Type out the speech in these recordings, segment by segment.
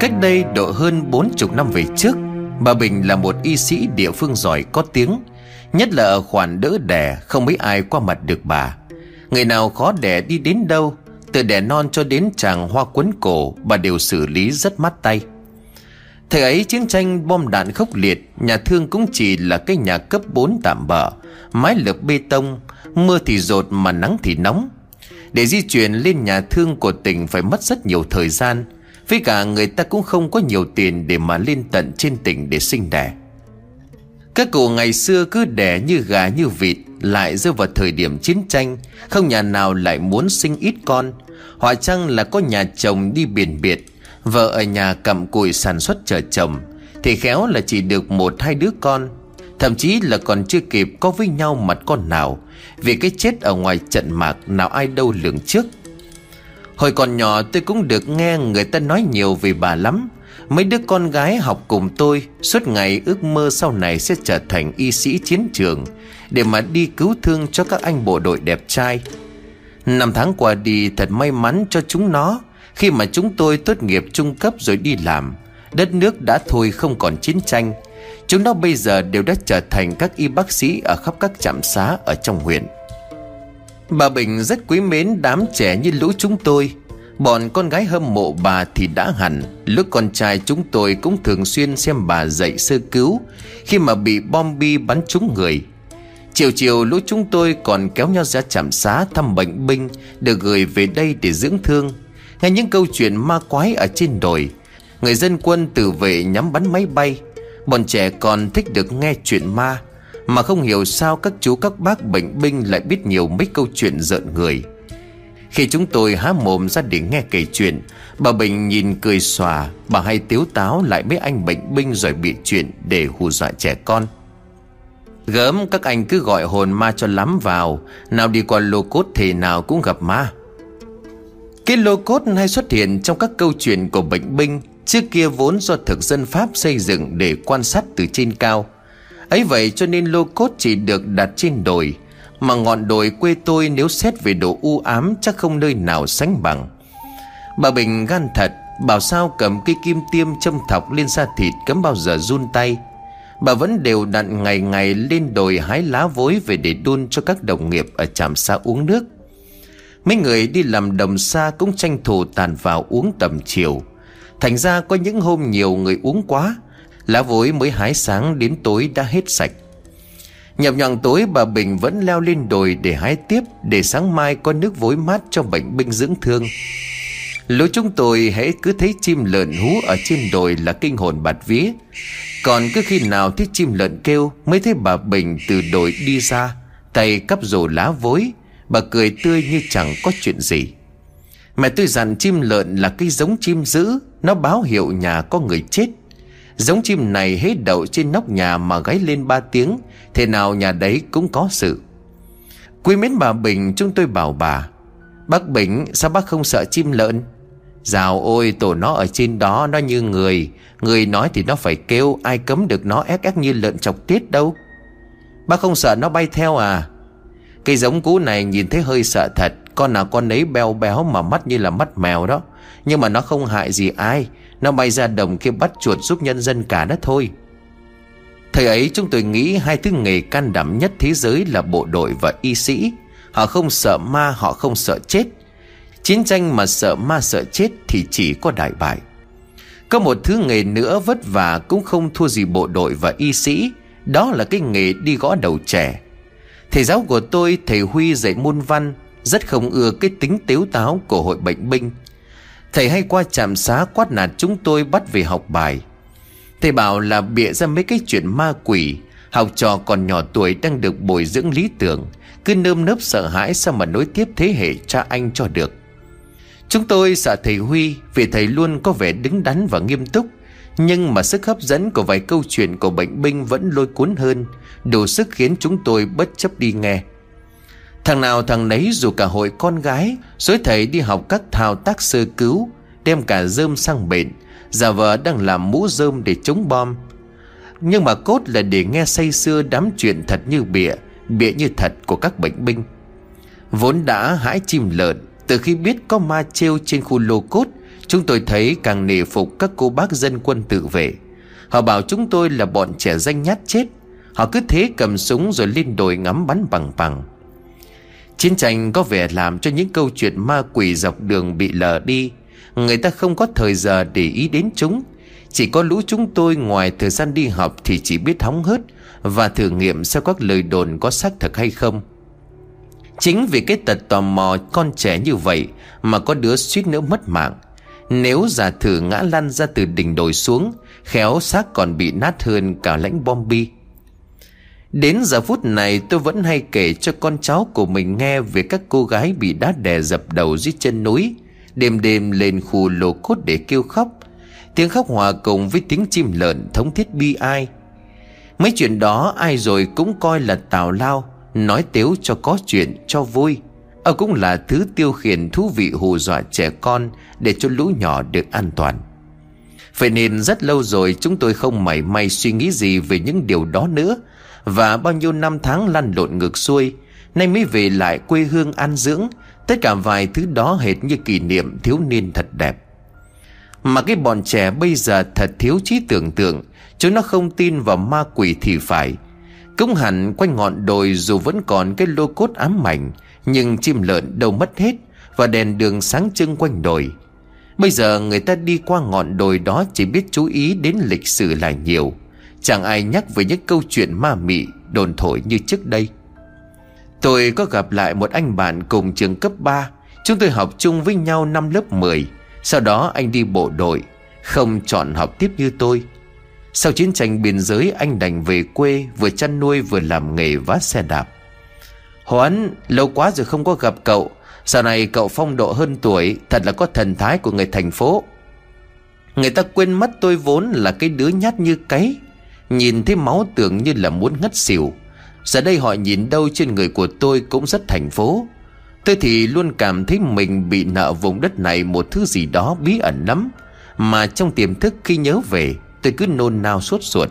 Cách đây độ hơn bốn chục năm về trước, Bà Bình là một y sĩ địa phương giỏi có tiếng, Nhất là ở khoản đỡ đẻ, Không mấy ai qua mặt được bà. Người nào khó đẻ đi đến đâu, Từ đẻ non cho đến chàng hoa quấn cổ, Bà đều xử lý rất mắt tay. Thời ấy chiến tranh bom đạn khốc liệt, Nhà thương cũng chỉ là cái nhà cấp 4 tạm bỡ Mái lợp bê tông, Mưa thì rột mà nắng thì nóng. Để di chuyển lên nhà thương của tỉnh Phải mất rất nhiều thời gian với cả người ta cũng không có nhiều tiền Để mà lên tận trên tỉnh để sinh đẻ. Các cụ ngày xưa cứ đẻ như gà như vịt, Lại rơi vào thời điểm chiến tranh, Không nhà nào lại muốn sinh ít con. Họ chăng là có nhà chồng đi biển biệt, Vợ ở nhà cầm cùi sản xuất chờ chồng, Thì khéo là chỉ được một hai đứa con. Thậm chí là còn chưa kịp có với nhau mặt con nào, Vì cái chết ở ngoài trận mạc nào ai đâu lường trước. Hồi còn nhỏ tôi cũng được nghe người ta nói nhiều về bà lắm. Mấy đứa con gái học cùng tôi, Suốt ngày ước mơ sau này sẽ trở thành y sĩ chiến trường, Để mà đi cứu thương cho các anh bộ đội đẹp trai. Năm tháng qua đi, thật may mắn cho chúng nó. Khi mà chúng tôi tốt nghiệp trung cấp rồi đi làm, Đất nước đã thôi không còn chiến tranh. Chúng nó bây giờ đều đã trở thành các y bác sĩ ở khắp các trạm xá ở trong huyện. Bà Bình rất quý mến đám trẻ như lũ chúng tôi. Bọn con gái hâm mộ bà thì đã hẳn. Lúc con trai chúng tôi cũng thường xuyên xem bà dạy sơ cứu, Khi mà bị bom bi bắn trúng người. Chiều chiều lũ chúng tôi còn kéo nhau ra trạm xá thăm bệnh binh, Được gửi về đây để dưỡng thương. Nghe những câu chuyện ma quái ở trên đồi, Người dân quân tự vệ nhắm bắn máy bay. Bọn trẻ còn thích được nghe chuyện ma. Mà không hiểu sao các chú, các bác bệnh binh lại biết nhiều mấy câu chuyện rợn người. Khi chúng tôi há mồm ra để nghe kể chuyện, Bà Bình nhìn cười xòa, Bà hay tiếu táo lại mấy anh bệnh binh rồi bị chuyện để hù dọa trẻ con. Gớm, các anh cứ gọi hồn ma cho lắm vào, Nào đi qua lô cốt thì nào cũng gặp ma. Cái lô cốt hay xuất hiện trong các câu chuyện của bệnh binh, Trước kia vốn do thực dân Pháp xây dựng để quan sát từ trên cao ấy vậy cho nên lô cốt chỉ được đặt trên đồi, Mà ngọn đồi quê tôi nếu xét về độ u ám chắc không nơi nào sánh bằng. Bà Bình gan thật, Bảo sao cầm cây kim tiêm châm thọc lên da thịt cấm bao giờ run tay. Bà vẫn đều đặn ngày ngày lên đồi hái lá vối về để đun cho các đồng nghiệp ở trạm xa uống nước. Mấy người đi làm đồng xa cũng tranh thủ tàn vào uống tầm chiều. Thành ra có những hôm nhiều người uống quá Lá vối mới hái sáng đến tối đã hết sạch. Nhập nhằng tối, bà Bình vẫn leo lên đồi để hái tiếp, Để sáng mai có nước vối mát cho bệnh binh dưỡng thương. Lũ chúng tôi hãy cứ thấy chim lợn hú ở trên đồi là kinh hồn bạt vía. Còn cứ khi nào thấy chim lợn kêu, Mới thấy bà Bình từ đồi đi ra, Tay cắp rổ lá vối. Bà cười tươi như chẳng có chuyện gì. Mẹ tôi dặn chim lợn là cái giống chim dữ, Nó báo hiệu nhà có người chết. Giống chim này hết đậu trên nóc nhà mà gáy lên ba tiếng, Thế nào nhà đấy cũng có sự. Quý mến bà Bình, chúng tôi bảo bà, Bác Bình, sao bác không sợ chim lợn? Dào ôi, tổ nó ở trên đó, nó như người. Người nói thì nó phải kêu, Ai cấm được nó ép ép như lợn chọc tiết đâu. Bác không sợ nó bay theo à? Cây giống cũ này nhìn thấy hơi sợ thật, Con nào con ấy béo béo mà mắt như là mắt mèo đó. Nhưng mà nó không hại gì ai. Nó bay ra đồng kia bắt chuột giúp nhân dân cả đó thôi. Thời ấy chúng tôi nghĩ hai thứ nghề can đảm nhất thế giới là bộ đội và y sĩ. Họ không sợ ma, họ không sợ chết. Chiến tranh mà sợ ma, sợ chết thì chỉ có đại bại. Có một thứ nghề nữa vất vả cũng không thua gì bộ đội và y sĩ. Đó là cái nghề đi gõ đầu trẻ. Thầy giáo của tôi, thầy Huy dạy môn văn, Rất không ưa cái tính tiếu táo của hội bệnh binh. Thầy hay qua trạm xá quát nạt chúng tôi bắt về học bài. Thầy bảo là bịa ra mấy cái chuyện ma quỷ. Học trò còn nhỏ tuổi đang được bồi dưỡng lý tưởng. Cứ nơm nớp sợ hãi sao mà nối tiếp thế hệ cha anh cho được. Chúng tôi sợ thầy Huy Vì thầy luôn có vẻ đứng đắn và nghiêm túc. Nhưng mà sức hấp dẫn của vài câu chuyện của bệnh binh vẫn lôi cuốn hơn. Đủ sức khiến chúng tôi bất chấp đi nghe. Thằng nào thằng nấy dù cả hội con gái Dối thầy đi học các thao tác sơ cứu, Đem cả dơm sang bệnh Giả vờ đang làm mũ dơm để chống bom. Nhưng mà cốt là để nghe say xưa đám chuyện thật như bịa Bịa như thật của các bệnh binh. Vốn đã hãi chim lợn, Từ khi biết có ma treo trên khu lô cốt, Chúng tôi thấy càng nể phục các cô bác dân quân tự vệ. Họ bảo chúng tôi là bọn trẻ danh nhát chết. Họ cứ thế cầm súng rồi lên đồi ngắm bắn bằng bằng. Chiến tranh có vẻ làm cho những câu chuyện ma quỷ dọc đường bị lờ đi. Người ta không có thời giờ để ý đến chúng. Chỉ có lũ chúng tôi ngoài thời gian đi học thì chỉ biết hóng hớt Và thử nghiệm xem các lời đồn có xác thực hay không. Chính vì cái tật tò mò con trẻ như vậy Mà có đứa suýt nữa mất mạng. Nếu giả thử ngã lăn ra từ đỉnh đồi xuống, Khéo xác còn bị nát hơn cả lãnh bom bi. Đến giờ phút này tôi vẫn hay kể cho con cháu của mình nghe Về các cô gái bị đá đè dập đầu dưới chân núi, Đêm đêm lên khu lô cốt để kêu khóc. Tiếng khóc hòa cùng với tiếng chim lợn thống thiết bi ai. Mấy chuyện đó ai rồi cũng coi là tào lao, Nói tiếu cho có chuyện cho vui. Ở cũng là thứ tiêu khiển thú vị hù dọa trẻ con Để cho lũ nhỏ được an toàn. Vậy nên rất lâu rồi chúng tôi không mảy may suy nghĩ gì về những điều đó nữa. Và bao nhiêu năm tháng lăn lộn ngược xuôi, Nay mới về lại quê hương an dưỡng, Tất cả vài thứ đó hệt như kỷ niệm thiếu niên thật đẹp. Mà cái bọn trẻ bây giờ thật thiếu trí tưởng tượng, Chúng nó không tin vào ma quỷ thì phải. Cũng hẳn quanh ngọn đồi dù vẫn còn cái lô cốt ám mảnh, Nhưng chim lợn đâu mất hết Và đèn đường sáng trưng quanh đồi. Bây giờ người ta đi qua ngọn đồi đó Chỉ biết chú ý đến lịch sử là nhiều. Chẳng ai nhắc về những câu chuyện ma mị, Đồn thổi như trước đây. Tôi có gặp lại một anh bạn cùng trường cấp 3 Chúng tôi học chung với nhau năm lớp 10 Sau đó anh đi bộ đội, Không chọn học tiếp như tôi. Sau chiến tranh biên giới, anh đành về quê, Vừa chăn nuôi vừa làm nghề vác xe đạp. Hoán, lâu quá rồi không có gặp cậu. Sau này cậu phong độ hơn tuổi, Thật là có thần thái của người thành phố. Người ta quên mất tôi vốn là cái đứa nhát như cái. Nhìn thấy máu tưởng như là muốn ngất xỉu. Giờ đây họ nhìn đâu trên người của tôi cũng rất thành phố. Tôi thì luôn cảm thấy mình bị nợ vùng đất này một thứ gì đó bí ẩn lắm. Mà trong tiềm thức khi nhớ về, Tôi cứ nôn nao suốt ruột.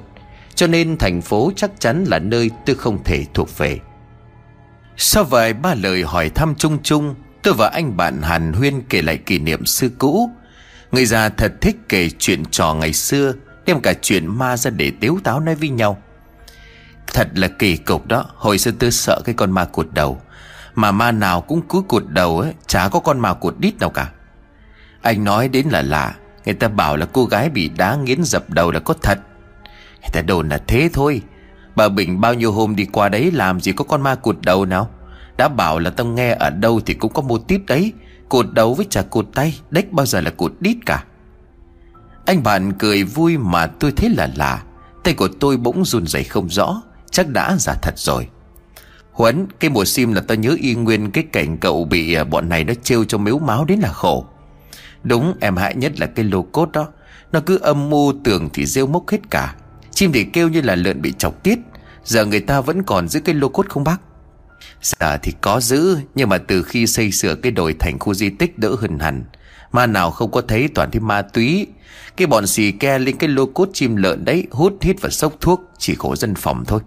Cho nên thành phố chắc chắn là nơi tôi không thể thuộc về. Sau vài ba lời hỏi thăm chung chung, Tôi và anh bạn Hàn Huyên kể lại kỷ niệm xưa cũ. Người già thật thích kể chuyện trò ngày xưa. Đem cả chuyện ma ra để tiếu táo nói với nhau. Thật là kỳ cục đó. Hồi xưa tôi sợ cái con ma cụt đầu. Mà ma nào cũng cứ cụt đầu ấy, Chả có con ma cụt đít nào cả. Anh nói đến là lạ. Người ta bảo là cô gái bị đá nghiến dập đầu là có thật. Người ta đồn là thế thôi. Bà Bình bao nhiêu hôm đi qua đấy làm gì có con ma cụt đầu nào? Đã bảo là tao nghe ở đâu thì cũng có mô típ đấy. Cụt đầu với chả cụt tay, Đếch bao giờ là cụt đít cả. Anh bạn cười vui mà tôi thấy là lạ. Tay của tôi bỗng run rẩy không rõ, Chắc đã giả thật rồi. Huấn, Cái mùa sim là tao nhớ y nguyên Cái cảnh cậu bị à, bọn này nó trêu cho miếu máu đến là khổ. Đúng, em hại nhất là cái lô cốt đó. Nó cứ âm mưu tưởng thì rêu mốc hết cả. Chim thì kêu như là lợn bị chọc tiết. Giờ người ta vẫn còn giữ cái lô cốt không bác? Giờ thì có giữ, Nhưng mà từ khi xây sửa cái đồi thành khu di tích đỡ hơn hẳn. Ma nào không có thấy toàn thấy ma túy. Cái bọn xì ke lên cái lô cốt chim lợn đấy, Hút hít và sốc thuốc, Chỉ khổ dân phòng thôi.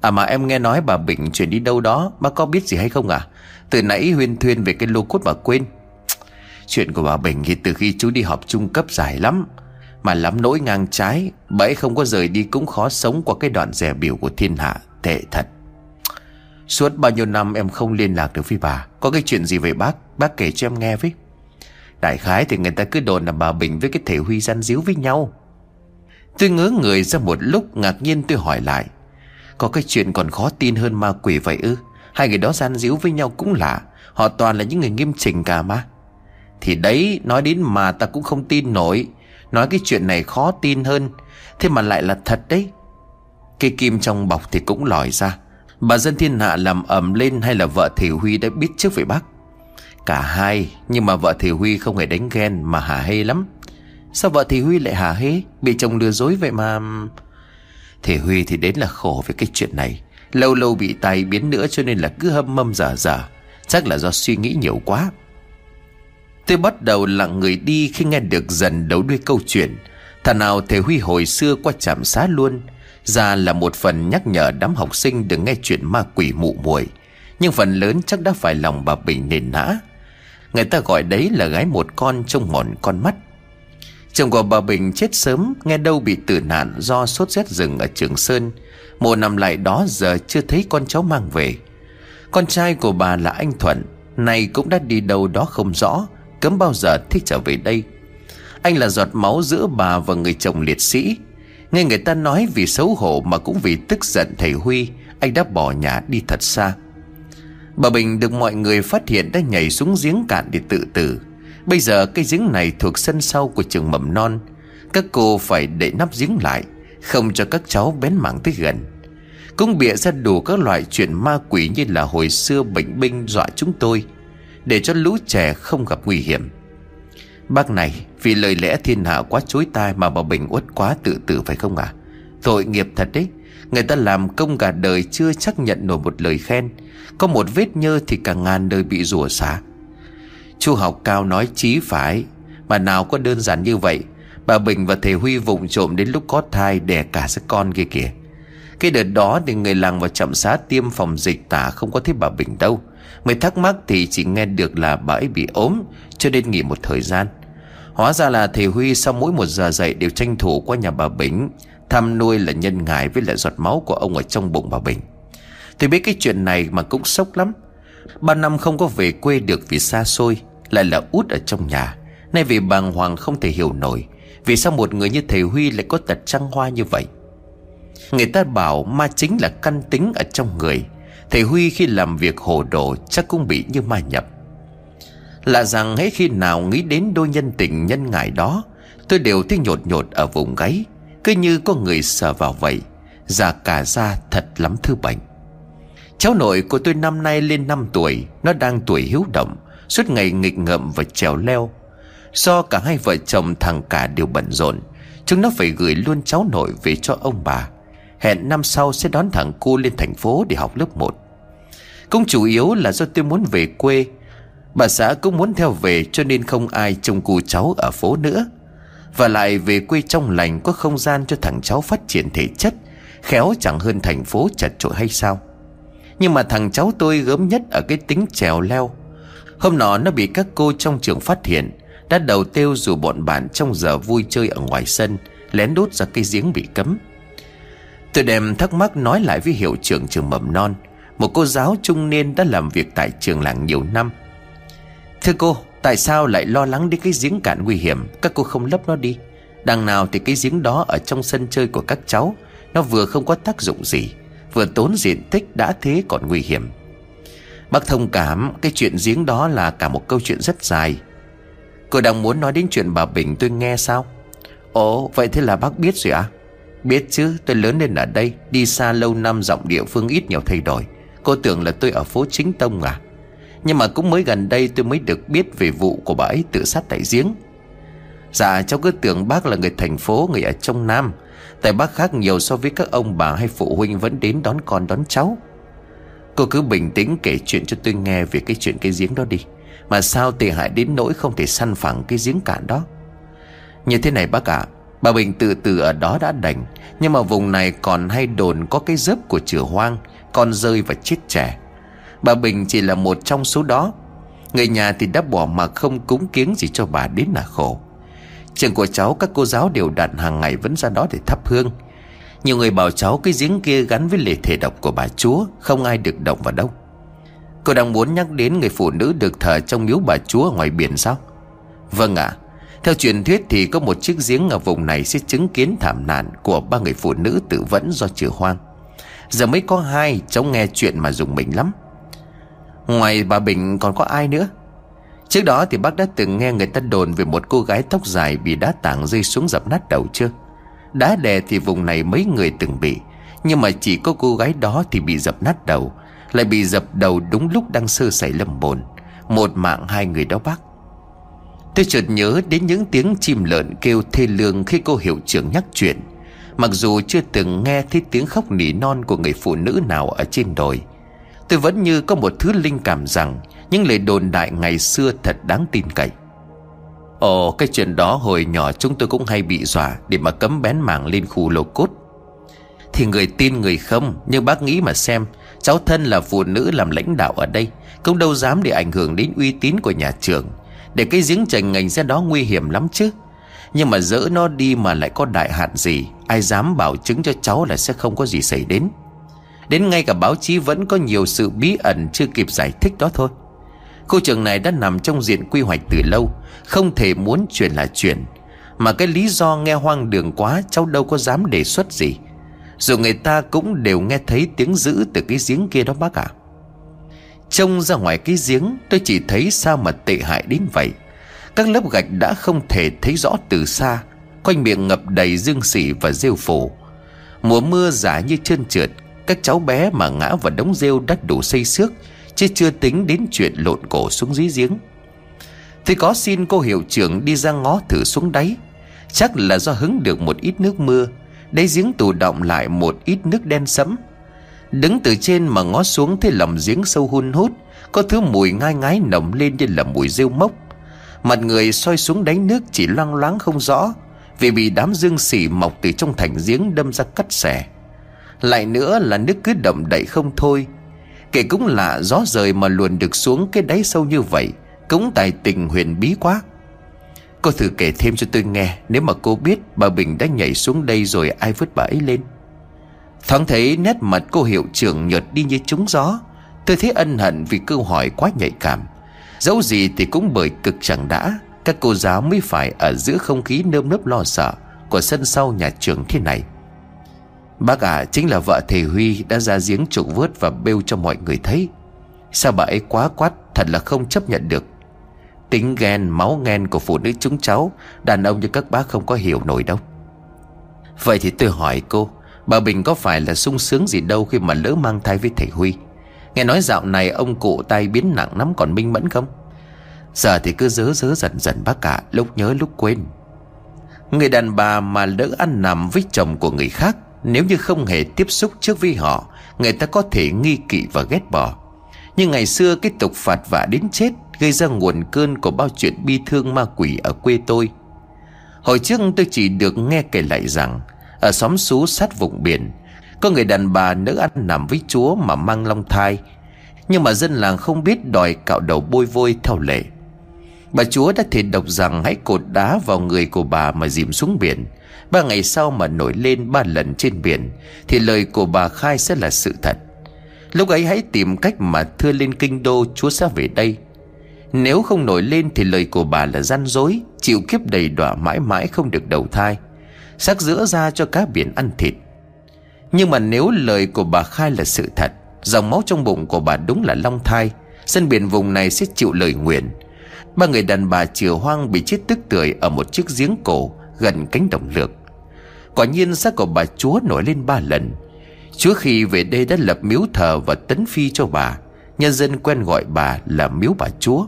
À mà em nghe nói bà Bình chuyển đi đâu đó Bác có biết gì hay không à? Từ nãy huyên thuyên về cái lô cốt bà quên. Chuyện của bà Bình thì từ khi chú đi học trung cấp dài lắm, Mà lắm nỗi ngang trái, Bà ấy không có rời đi cũng khó sống qua cái đoạn rẻ biểu của thiên hạ, Tệ thật. Suốt bao nhiêu năm em không liên lạc được với bà, Có cái chuyện gì về bác? Bác kể cho em nghe với. Đại khái thì người ta cứ đồn là bà Bình với cái thể Huy gian díu với nhau. Tôi ngớ người ra một lúc, ngạc nhiên tôi hỏi lại. Có cái chuyện còn khó tin hơn ma quỷ vậy ư? Hai người đó gian díu với nhau cũng lạ. Họ toàn là những người nghiêm chỉnh cả mà. Thì đấy, nói đến mà ta cũng không tin nổi. Nói cái chuyện này khó tin hơn. Thế mà lại là thật đấy. Cây kim trong bọc thì cũng lòi ra. Bà dân thiên hạ làm ầm lên Hay là vợ Thị Huy đã biết trước về bác? Cả hai, Nhưng mà vợ Thì Huy không hề đánh ghen Mà hả hê lắm. Sao vợ Thì Huy lại hả hê? Bị chồng lừa dối vậy mà. Thì Huy thì đến là khổ về cái chuyện này. Lâu lâu bị tay biến nữa cho nên là cứ hâm mâm dở dở Chắc là do suy nghĩ nhiều quá. Tôi bắt đầu lặng người đi khi nghe được dần đấu đuôi câu chuyện. Thà nào thầy Huy hồi xưa qua trạm xá luôn. Ra là một phần nhắc nhở đám học sinh đừng nghe chuyện ma quỷ mụ muội. Nhưng phần lớn chắc đã phải lòng bà Bình nền nã. Người ta gọi đấy là gái một con trông mòn con mắt. Chồng của bà Bình chết sớm, Nghe đâu bị tử nạn do sốt rét rừng ở Trường Sơn. Một năm lại đó, giờ chưa thấy con cháu mang về. Con trai của bà là anh Thuận Này cũng đã đi đâu đó không rõ, Cấm bao giờ thích trở về đây. Anh là giọt máu giữa bà và người chồng liệt sĩ. Nghe người ta nói vì xấu hổ mà cũng vì tức giận thầy Huy, Anh đã bỏ nhà đi thật xa. Bà Bình được mọi người phát hiện đã nhảy xuống giếng cạn để tự tử. Bây giờ cái giếng này thuộc sân sau của trường mầm non. Các cô phải để nắp giếng lại, Không cho các cháu bén mảng tới gần. Cũng bịa ra đủ các loại chuyện ma quỷ như là hồi xưa bệnh binh dọa chúng tôi, Để cho lũ trẻ không gặp nguy hiểm. Bác này, vì lời lẽ thiên hạ quá chối tai mà bà Bình uất quá tự tử phải không à Tội nghiệp thật đấy. Người ta làm công cả đời chưa chắc nhận nổi một lời khen. Có một vết nhơ thì cả ngàn đời bị rủa xả. Chu học cao nói chí phải. Mà nào có đơn giản như vậy, Bà Bình và thầy Huy vụng trộm đến lúc có thai đẻ cả sức con kia kìa. Cái đợt đó thì người làng vào chậm xá tiêm phòng dịch tả không có thấy bà Bình đâu. Mới thắc mắc thì chỉ nghe được là bà ấy bị ốm, Cho nên nghỉ một thời gian. Hóa ra là thầy Huy sau mỗi một giờ dậy đều tranh thủ qua nhà bà Bình tham nuôi là nhân ngài với lại giọt máu của ông ở trong bụng bà Bình. Tôi biết cái chuyện này mà cũng sốc lắm. Ba năm không có về quê được vì xa xôi, Lại là út ở trong nhà. Nay vì bàng hoàng không thể hiểu nổi, Vì sao một người như thầy Huy lại có tật trăng hoa như vậy? Người ta bảo ma chính là căn tính ở trong người. Thầy Huy khi làm việc hồ đồ chắc cũng bị như ma nhập. Lạ rằng hết khi nào nghĩ đến đôi nhân tình nhân ngại đó, Tôi đều thấy nhột nhột ở vùng gáy cứ như có người sờ vào vậy, Già cả ra thật lắm thứ bệnh. Cháu nội của tôi năm nay lên 5 tuổi, Nó đang tuổi hiếu động, Suốt ngày nghịch ngợm và trèo leo. Do cả hai vợ chồng thằng cả đều bận rộn, Chúng nó phải gửi luôn cháu nội về cho ông bà. Hẹn năm sau sẽ đón thằng cu lên thành phố để học lớp 1 Cũng chủ yếu là do tôi muốn về quê. Bà xã cũng muốn theo về cho nên không ai trông cu cháu ở phố nữa và lại về quê trong lành có không gian cho thằng cháu phát triển thể chất, Khéo chẳng hơn thành phố chật trội hay sao? Nhưng mà thằng cháu tôi gớm nhất ở cái tính trèo leo. Hôm nọ nó bị các cô trong trường phát hiện, Đã đầu tiêu dù bọn bạn trong giờ vui chơi ở ngoài sân, Lén đốt ra cây giếng bị cấm. Tôi đem thắc mắc nói lại với hiệu trưởng trường mầm non, Một cô giáo trung niên đã làm việc tại trường làng nhiều năm. Thưa cô Tại sao lại lo lắng đến cái giếng cạn nguy hiểm? Các cô không lấp nó đi. Đằng nào thì cái giếng đó ở trong sân chơi của các cháu, Nó vừa không có tác dụng gì, Vừa tốn diện tích đã thế còn nguy hiểm. Bác thông cảm Cái chuyện giếng đó là cả một câu chuyện rất dài. Cô đang muốn nói đến chuyện bà Bình tôi nghe sao? Ồ, vậy thế là bác biết rồi à Biết chứ, tôi lớn lên ở đây, Đi xa lâu năm, giọng địa phương ít nhiều thay đổi. Cô tưởng là tôi ở phố Chính Tông à? Nhưng mà cũng mới gần đây tôi mới được biết về vụ của bà ấy tự sát tại giếng. Dạ cháu cứ tưởng bác là người thành phố, Người ở trong Nam. Tại bác khác nhiều so với các ông bà hay phụ huynh Vẫn đến đón con, đón cháu. Cô cứ bình tĩnh kể chuyện cho tôi nghe Về cái chuyện cái giếng đó đi. Mà sao tệ hại đến nỗi không thể săn phẳng cái giếng cạn đó? Như thế này bác ạ, Bà Bình tự tử ở đó đã đành. Nhưng mà vùng này còn hay đồn có cái dớp của chửa hoang, Con rơi và chết trẻ. Bà Bình chỉ là một trong số đó. Người nhà thì đã bỏ mà không cúng kiến gì cho bà đến là khổ. Trường của cháu các cô giáo đều đặn hàng ngày vẫn ra đó để thắp hương. Nhiều người bảo cháu cái giếng kia gắn với lễ thể độc của bà chúa, Không ai được động vào đâu. Cô đang muốn nhắc đến người phụ nữ được thờ trong miếu bà chúa ngoài biển sao? Vâng ạ. Theo truyền thuyết thì có một chiếc giếng ở vùng này sẽ chứng kiến thảm nạn của ba người phụ nữ tự vẫn do trừ hoang. Giờ mới có hai, cháu nghe chuyện mà dùng mình lắm. Ngoài bà Bình còn có ai nữa? Trước đó thì bác đã từng nghe người ta đồn Về một cô gái tóc dài bị đá tảng rơi xuống dập nát đầu chưa? Đá đè thì vùng này mấy người từng bị, Nhưng mà chỉ có cô gái đó thì bị dập nát đầu, Lại bị dập đầu đúng lúc đang sơ sẩy lầm bồn. Một mạng hai người đó bác. Tôi chợt nhớ đến những tiếng chim lợn kêu thê lương khi cô hiệu trưởng nhắc chuyện. Mặc dù chưa từng nghe thấy tiếng khóc nỉ non của người phụ nữ nào ở trên đồi Tôi vẫn như có một thứ linh cảm rằng Những lời đồn đại ngày xưa thật đáng tin cậy. Ồ, cái chuyện đó hồi nhỏ chúng tôi cũng hay bị dọa Để mà cấm bén mảng lên khu lô cốt. Thì người tin người không, Nhưng bác nghĩ mà xem, Cháu thân là phụ nữ làm lãnh đạo ở đây, Cũng đâu dám để ảnh hưởng đến uy tín của nhà trường. Để cái giếng trành ngành ra đó nguy hiểm lắm chứ. Nhưng mà dỡ nó đi mà lại có đại hạn gì, Ai dám bảo chứng cho cháu là sẽ không có gì xảy đến. Đến ngay cả báo chí vẫn có nhiều sự bí ẩn chưa kịp giải thích đó thôi. Khu trường này đã nằm trong diện quy hoạch từ lâu, Không thể muốn chuyển là chuyển Mà cái lý do nghe hoang đường quá, Cháu đâu có dám đề xuất gì. Dù người ta cũng đều nghe thấy tiếng dữ từ cái giếng kia đó bác ạ. À. Trông ra ngoài cái giếng, Tôi chỉ thấy sao mà tệ hại đến vậy. Các lớp gạch đã không thể thấy rõ từ xa, Quanh miệng ngập đầy dương xỉ và rêu phủ Mùa mưa giả như trơn trượt các cháu bé mà ngã vào đống rêu đắt đủ xây xước, Chứ chưa tính đến chuyện lộn cổ xuống dưới giếng. Thì có xin cô hiệu trưởng đi ra ngó thử xuống đáy. Chắc là do hứng được một ít nước mưa, Đáy giếng tù động lại một ít nước đen sẫm. Đứng từ trên mà ngó xuống thấy lòng giếng sâu hun hút, Có thứ mùi ngai ngái nồng lên như là mùi rêu mốc. Mặt người soi xuống đáy nước chỉ loang loáng không rõ, Vì bị đám dương xỉ mọc từ trong thành giếng đâm ra cắt xẻ. Lại nữa là nước cứ đậm đậy không thôi. Kể cũng lạ gió rời mà luồn được xuống cái đáy sâu như vậy, Cũng tài tình huyền bí quá. Cô thử kể thêm cho tôi nghe, Nếu mà cô biết bà Bình đã nhảy xuống đây rồi ai vứt bà ấy lên. Thoáng thấy nét mặt cô hiệu trưởng nhợt đi như trúng gió. Tôi thấy ân hận vì câu hỏi quá nhạy cảm. Dẫu gì thì cũng bởi cực chẳng đã, Các cô giáo mới phải ở giữa không khí nơm nớp lo sợ Của sân sau nhà trường thế này. Bác à chính là vợ thầy Huy Đã ra giếng trụng vớt và bêu cho mọi người thấy. Sao bà ấy quá quát, Thật là không chấp nhận được. Tính ghen, máu ghen của phụ nữ chúng cháu, Đàn ông như các bác không có hiểu nổi đâu. Vậy thì tôi hỏi cô, Bà Bình có phải là sung sướng gì đâu Khi mà lỡ mang thai với thầy Huy? Nghe nói dạo này ông cụ tay biến nặng lắm còn minh mẫn không? Giờ thì cứ dớ dớ dần dần bác cả Lúc nhớ lúc quên. Người đàn bà mà lỡ ăn nằm với chồng của người khác nếu như không hề tiếp xúc trước với họ, Người ta có thể nghi kỵ và ghét bỏ. Nhưng ngày xưa cái tục phạt vạ đến chết Gây ra nguồn cơn của bao chuyện bi thương ma quỷ ở quê tôi. Hồi trước tôi chỉ được nghe kể lại rằng, Ở xóm xú sát vùng biển, Có người đàn bà nữ ăn nằm với chúa mà mang long thai. Nhưng mà dân làng không biết đòi cạo đầu bôi vôi theo lệ. Bà chúa đã thề độc rằng hãy cột đá vào người của bà mà dìm xuống biển. Ba ngày sau mà nổi lên ba lần trên biển, Thì lời của bà khai sẽ là sự thật. Lúc ấy hãy tìm cách mà thưa lên kinh đô Chúa sẽ về đây. Nếu không nổi lên thì lời của bà là gian dối, Chịu kiếp đầy đọa mãi mãi không được đầu thai Sắc giữa ra cho cá biển ăn thịt. Nhưng mà nếu lời của bà khai là sự thật, Dòng máu trong bụng của bà đúng là long thai, Sân biển vùng này sẽ chịu lời nguyện. Ba người đàn bà chừa hoang bị chết tức tưởi Ở một chiếc giếng cổ gần cánh đồng lược. Quả nhiên xác của bà chúa nổi lên ba lần. Chúa khi về đây đã lập miếu thờ và tấn phi cho bà. Nhân dân quen gọi bà là miếu bà chúa.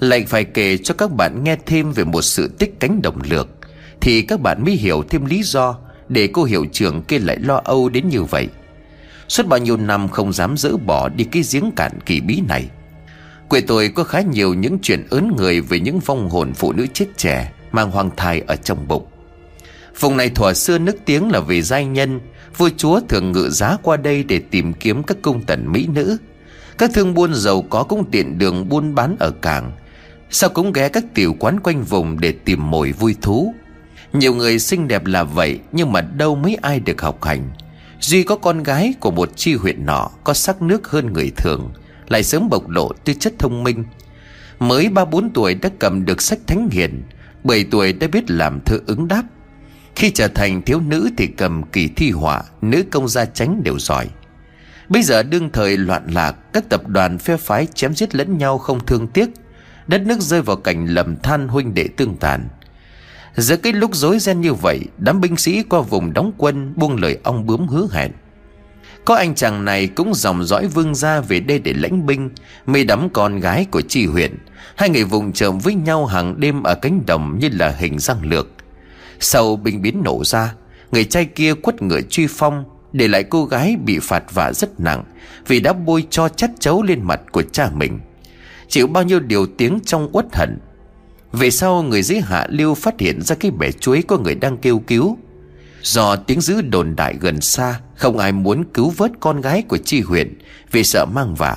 Lại phải kể cho các bạn nghe thêm về một sự tích cánh đồng lược, Thì các bạn mới hiểu thêm lý do Để cô hiệu trưởng kia lại lo âu đến như vậy. Suốt bao nhiêu năm không dám dỡ bỏ đi cái giếng cạn kỳ bí này Quê tôi có khá nhiều những chuyện ớn người Về những vong hồn phụ nữ chết trẻ, Mang hoang thai ở trong bụng. Vùng này thuở xưa nức tiếng là vì giai nhân, Vua chúa thường ngự giá qua đây để tìm kiếm các công tần mỹ nữ. Các thương buôn giàu có cũng tiện đường buôn bán ở cảng Sao cũng ghé các tiểu quán quanh vùng để tìm mồi vui thú. Nhiều người xinh đẹp là vậy, Nhưng mà đâu mấy ai được học hành. Duy có con gái của một chi huyện nọ Có sắc nước hơn người thường. Lại sớm bộc lộ tư chất thông minh. Mới ba bốn tuổi đã cầm được sách thánh hiền, bảy tuổi đã biết làm thơ ứng đáp. Khi trở thành thiếu nữ thì cầm kỳ thi họa, Nữ công gia tránh đều giỏi. Bây giờ đương thời loạn lạc, Các tập đoàn phe phái chém giết lẫn nhau không thương tiếc. Đất nước rơi vào cảnh lầm than huynh đệ tương tàn. Giữa cái lúc rối ren như vậy, Đám binh sĩ qua vùng đóng quân Buông lời ong bướm hứa hẹn. Có anh chàng này cũng dòng dõi vương gia về đây để lãnh binh, Mê đắm con gái của tri huyện Hai người vùng trộm với nhau hàng đêm ở cánh đồng như là hình răng lược. Sau binh biến nổ ra, Người trai kia quất ngựa truy phong, Để lại cô gái bị phạt vả rất nặng Vì đã bôi cho chất chấu lên mặt của cha mình. Chịu bao nhiêu điều tiếng trong uất hận. Về sau người dưới hạ lưu phát hiện ra cái bể chuối có người đang kêu cứu. Do tiếng dữ đồn đại gần xa, Không ai muốn cứu vớt con gái của chi huyện Vì sợ mang vả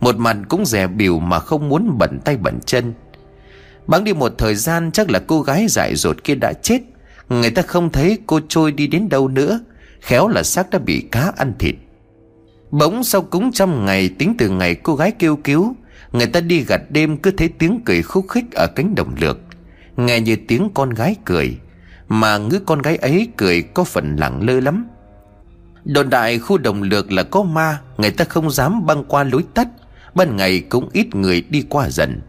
Một mặt cũng rẻ biểu mà không muốn bẩn tay bẩn chân. Bắn đi một thời gian, chắc là cô gái dại dột kia đã chết. Người ta không thấy cô trôi đi đến đâu nữa, Khéo là xác đã bị cá ăn thịt. Bỗng sau cúng trăm ngày, tính từ ngày cô gái kêu cứu, Người ta đi gặt đêm cứ thấy tiếng cười khúc khích ở cánh đồng lược. Nghe như tiếng con gái cười. Mà ngứa con gái ấy cười có phần lặng lơ lắm. Đồn đại khu đồng lược là có ma, Người ta không dám băng qua lối tắt, Ban ngày cũng ít người đi qua dần.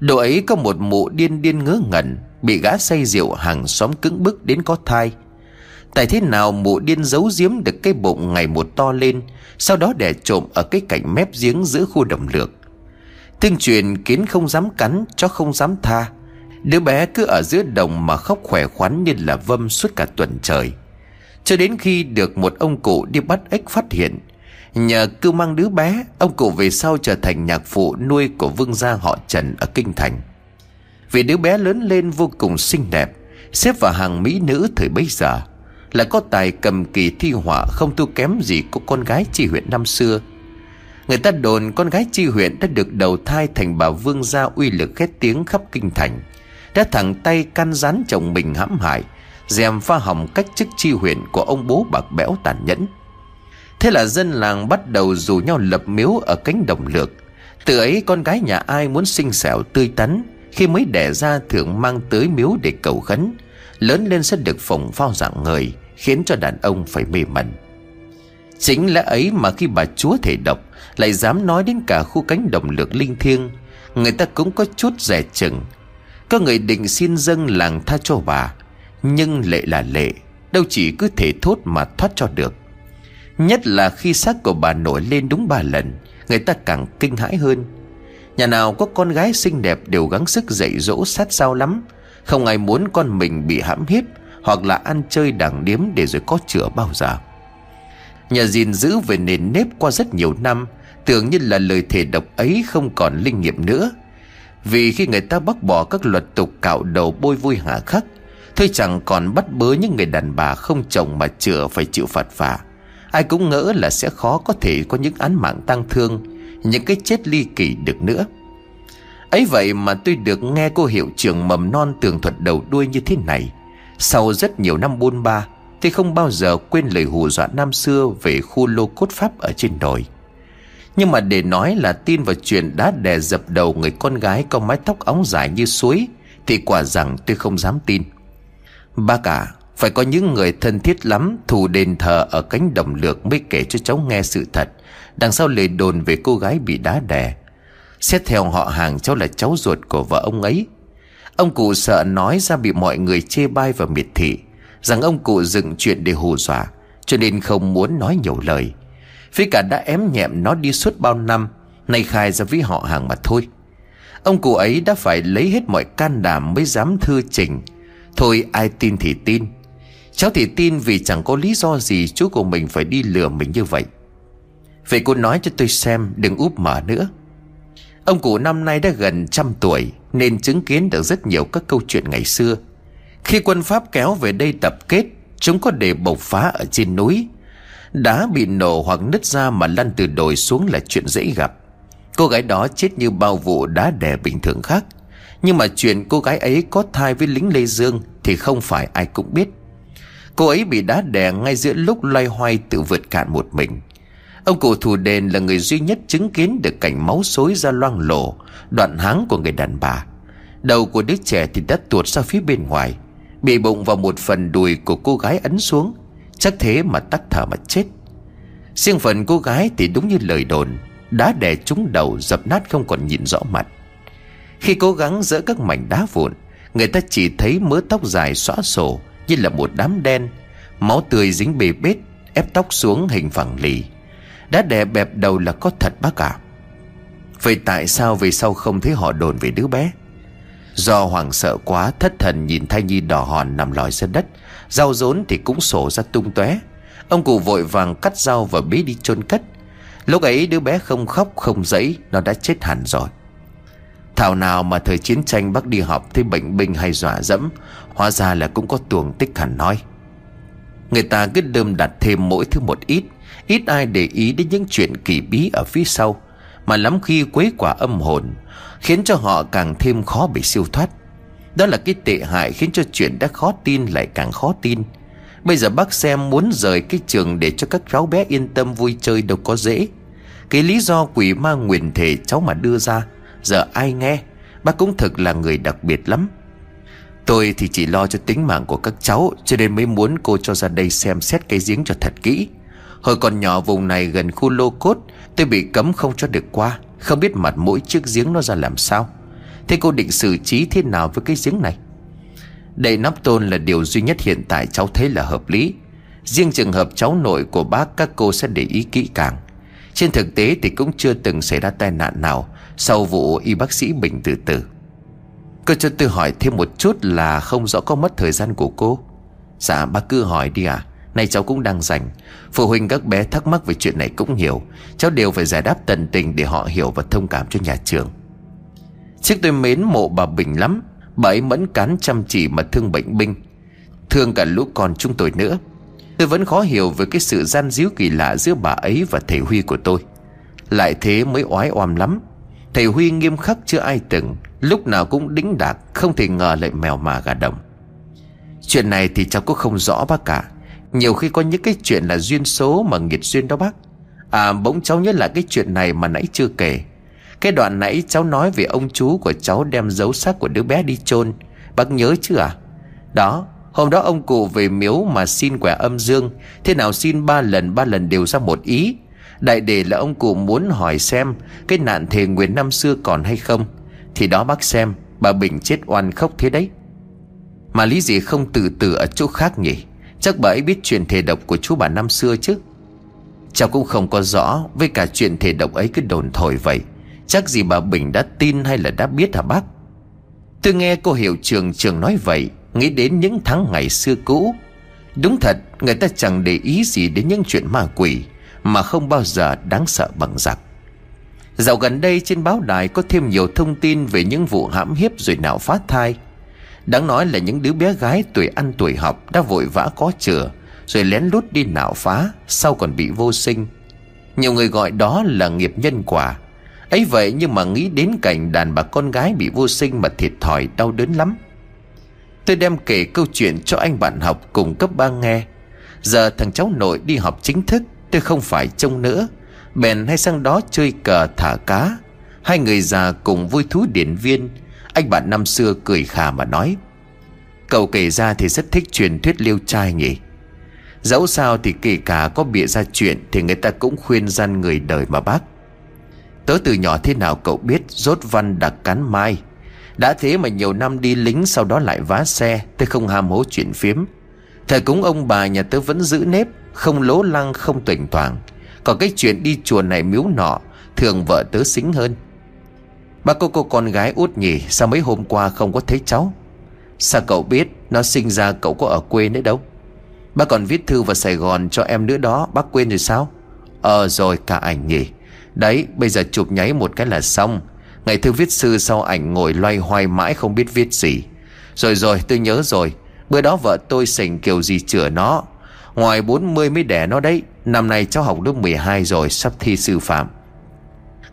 Đồ ấy có một mụ điên điên ngớ ngẩn, Bị gã say rượu hàng xóm cứng bức đến có thai. Tại thế nào mụ điên giấu giếm được cái bụng ngày một to lên, Sau đó đẻ trộm ở cái cạnh mép giếng giữa khu đồng lược. Tương truyền kiến không dám cắn, Chó không dám tha Đứa bé cứ ở giữa đồng mà khóc khỏe khoắn như là vâm suốt cả tuần trời. Cho đến khi được một ông cụ đi bắt ếch phát hiện, Nhờ cưu mang đứa bé, Ông cụ về sau trở thành nhạc phụ nuôi của vương gia họ Trần ở Kinh Thành. Vì đứa bé lớn lên vô cùng xinh đẹp, Xếp vào hàng mỹ nữ thời bấy giờ, Là có tài cầm kỳ thi họa không thua kém gì của con gái chi huyện năm xưa. Người ta đồn con gái chi huyện đã được đầu thai thành bà vương gia uy lực khét tiếng khắp kinh thành. Đã thẳng tay can gián chồng mình hãm hại Dèm pha hỏng cách chức chi huyện của ông bố bạc bẽo tàn nhẫn. Thế là dân làng bắt đầu rủ nhau lập miếu ở cánh đồng lược. Từ ấy, con gái nhà ai muốn xinh xẻo, tươi tắn, Khi mới đẻ ra thường mang tới miếu để cầu khấn. Lớn lên sẽ được phồng phao dạng người, Khiến cho đàn ông phải mê mẩn. Chính lẽ ấy mà khi bà chúa thể độc, Lại dám nói đến cả khu cánh đồng lược linh thiêng, Người ta cũng có chút rẻ chừng có người định xin dâng làng tha cho bà, Nhưng lệ là lệ, Đâu chỉ cứ thể thốt mà thoát cho được. Nhất là khi xác của bà nổi lên đúng ba lần, Người ta càng kinh hãi hơn. Nhà nào có con gái xinh đẹp đều gắng sức dạy dỗ sát sao lắm. Không ai muốn con mình bị hãm hiếp Hoặc là ăn chơi đàng điếm để rồi có chữa bao giờ. Nhà gìn giữ về nền nếp qua rất nhiều năm, Tưởng như là lời thề độc ấy không còn linh nghiệm nữa. Vì khi người ta bác bỏ các luật tục cạo đầu bôi vui hạ khắc, Thôi chẳng còn bắt bớ những người đàn bà không chồng mà chữa phải chịu phạt phạt Ai cũng ngỡ là sẽ khó có thể có những án mạng tăng thương, Những cái chết ly kỳ được nữa. Ấy vậy mà tôi được nghe cô hiệu trưởng mầm non tường thuật đầu đuôi như thế này. Sau rất nhiều năm buôn ba Thì không bao giờ quên lời hù dọa năm xưa Về khu lô cốt pháp ở trên đồi. Nhưng mà để nói là tin vào chuyện đã đè dập đầu người con gái Có mái tóc óng dài như suối, Thì quả rằng tôi không dám tin. Bác cả phải có những người thân thiết lắm, Thù đền thờ ở cánh đồng lược Mới kể cho cháu nghe sự thật. Đằng sau lời đồn về cô gái bị đá đè, Xét theo họ hàng cháu là cháu ruột của vợ ông ấy. Ông cụ sợ nói ra bị mọi người chê bai và miệt thị, Rằng ông cụ dựng chuyện để hù dọa, Cho nên không muốn nói nhiều lời. Với cả đã ém nhẹm nó đi suốt bao năm, Nay khai ra với họ hàng mà thôi. Ông cụ ấy đã phải lấy hết mọi can đảm mới dám thư trình. Thôi ai tin thì tin. Cháu thì tin vì chẳng có lý do gì chú của mình phải đi lừa mình như vậy. Vậy cô nói cho tôi xem, đừng úp mở nữa. Ông cụ năm nay đã gần trăm tuổi, Nên chứng kiến được rất nhiều các câu chuyện ngày xưa. Khi quân Pháp kéo về đây tập kết, Chúng có để bộc phá ở trên núi. Đá bị nổ hoặc nứt ra mà lăn từ đồi xuống là chuyện dễ gặp. Cô gái đó chết như bao vụ đá đè bình thường khác. Nhưng mà chuyện cô gái ấy có thai với lính Lê Dương Thì không phải ai cũng biết. Cô ấy bị đá đè ngay giữa lúc loay hoay tự vượt cạn một mình. Ông cụ thủ đền là người duy nhất chứng kiến được cảnh máu xối ra loang lổ, Đoạn háng của người đàn bà. Đầu của đứa trẻ thì đã tuột ra phía bên ngoài, Bị bụng vào một phần đùi của cô gái ấn xuống. Chắc thế mà tắt thở mà chết. Riêng phần cô gái thì đúng như lời đồn, Đá đè trúng đầu, dập nát không còn nhìn rõ mặt. Khi cố gắng dỡ các mảnh đá vụn, Người ta chỉ thấy mớ tóc dài xóa sổ như là một đám đen, máu tươi dính bề bết, ép tóc xuống hình phẳng lì. Đá đè bẹp đầu là có thật bác ạ. Vậy tại sao về sau không thấy họ đồn về đứa bé? Do hoảng sợ quá, thất thần nhìn thai nhi đỏ hòn nằm lòi ra đất rau rốn thì cũng sổ ra tung tóe. Ông cụ vội vàng cắt rau và bế đi chôn cất. Lúc ấy đứa bé không khóc, không dẫy nó đã chết hẳn rồi. Thảo nào mà thời chiến tranh bác đi học Thấy bệnh binh hay dọa dẫm, Hóa ra là cũng có tuồng tích hẳn nói. Người ta cứ đơm đặt thêm mỗi thứ một ít Ít ai để ý đến những chuyện kỳ bí ở phía sau, Mà lắm khi quấy quả âm hồn, Khiến cho họ càng thêm khó bị siêu thoát. Đó là cái tệ hại khiến cho chuyện đã khó tin lại càng khó tin. Bây giờ bác xem muốn rời cái trường để cho các cháu bé yên tâm vui chơi đâu có dễ. Cái lý do quỷ ma nguyền thể cháu mà đưa ra, Giờ ai nghe? Bác cũng thực là người đặc biệt lắm. Tôi thì chỉ lo cho tính mạng của các cháu, Cho nên mới muốn cô cho ra đây xem xét cái giếng cho thật kỹ. Hồi còn nhỏ vùng này gần khu lô cốt, Tôi bị cấm không cho được qua. Không biết mặt mỗi chiếc giếng nó ra làm sao. Thế cô định xử trí thế nào với cái giếng này? Đầy nắp tôn là điều duy nhất hiện tại cháu thấy là hợp lý. Riêng trường hợp cháu nội của bác, các cô sẽ để ý kỹ càng. Trên thực tế thì cũng chưa từng xảy ra tai nạn nào Sau vụ y bác sĩ Bình từ từ Cô cho tôi hỏi thêm một chút là không rõ có mất thời gian của cô. Dạ bác cứ hỏi đi à Nay cháu cũng đang rảnh. Phụ huynh các bé thắc mắc về chuyện này cũng nhiều Cháu đều phải giải đáp tận tình để họ hiểu và thông cảm cho nhà trường. Trước tôi mến mộ bà Bình lắm, Bà ấy mẫn cán chăm chỉ mà thương bệnh binh. Thương cả lũ con chúng tôi nữa. Tôi vẫn khó hiểu về cái sự gian díu kỳ lạ giữa bà ấy và thầy Huy của tôi. Lại thế mới oái oăm lắm. Thầy Huy nghiêm khắc chưa ai từng Lúc nào cũng đính đạc, Không thể ngờ lại mèo mà gà đồng. Chuyện này thì cháu cũng không rõ bác cả Nhiều khi có những cái chuyện là duyên số Mà nghiệt duyên đó bác. À bỗng cháu nhớ lại cái chuyện này mà nãy chưa kể. Cái đoạn nãy cháu nói về ông chú của cháu Đem dấu xác của đứa bé đi chôn. Bác nhớ chứ à? Đó, Hôm đó ông cụ về miếu mà xin quẻ âm dương. Thế nào xin ba lần ba lần đều ra một ý. Đại để là ông cụ muốn hỏi xem Cái nạn thề nguyện năm xưa còn hay không. Thì đó bác xem, Bà Bình chết oan khóc thế đấy. Mà lý gì không từ từ ở chỗ khác nhỉ? Chắc bà ấy biết chuyện thề độc của chú bà năm xưa chứ. Cháu cũng không có rõ, Với cả chuyện thề độc ấy cứ đồn thổi vậy. Chắc gì bà Bình đã tin hay là đã biết hả bác? Tôi nghe cô hiệu trường trường nói vậy, Nghĩ đến những tháng ngày xưa cũ. Đúng thật, Người ta chẳng để ý gì đến những chuyện ma quỷ, Mà không bao giờ đáng sợ bằng giặc. Dạo gần đây trên báo đài có thêm nhiều thông tin về những vụ hãm hiếp rồi nào phá thai. Đáng nói là những đứa bé gái tuổi ăn tuổi học đã vội vã có chừa, Rồi lén lút đi nạo phá, Sau còn bị vô sinh. Nhiều người gọi đó là nghiệp nhân quả ấy vậy nhưng mà nghĩ đến cảnh đàn bà con gái bị vô sinh mà thiệt thòi, đau đớn lắm. Tôi đem kể câu chuyện cho anh bạn học cùng cấp ba nghe. Giờ thằng cháu nội đi học chính thức, Tôi không phải trông nữa. Bèn hay sang đó chơi cờ thả cá. Hai người già cùng vui thú điển viên. Anh bạn năm xưa cười khà mà nói, Cậu kể ra thì rất thích truyền thuyết liêu trai nhỉ. Dẫu sao thì kể cả có bịa ra chuyện Thì người ta cũng khuyên gian người đời mà bác. Tớ từ nhỏ thế nào cậu biết Rốt văn đặc cán mai. Đã thế mà nhiều năm đi lính Sau đó lại vá xe, Tớ không ham hố chuyện phiếm. Thời cúng ông bà, nhà tớ vẫn giữ nếp, Không lố lăng, không tuỳnh toàn Còn cái chuyện đi chùa này miếu nọ, Thường vợ tớ xính hơn. Ba cô cô con gái út nhỉ, Sao mấy hôm qua không có thấy cháu? Sao cậu biết Nó sinh ra cậu có ở quê nữa đâu? Bác còn viết thư vào Sài Gòn cho em nữa đó, Bác quên rồi sao? Ờ rồi, cả ảnh nhỉ. Đấy, bây giờ chụp nháy một cái là xong. Ngày thư viết sư sau ảnh ngồi loay hoay mãi không biết viết gì. Rồi rồi, tôi nhớ rồi. Bữa đó vợ tôi sành kiểu gì chữa nó. Ngoài 40 mới đẻ nó đấy. Năm nay cháu học lớp 12 rồi, Sắp thi sư phạm.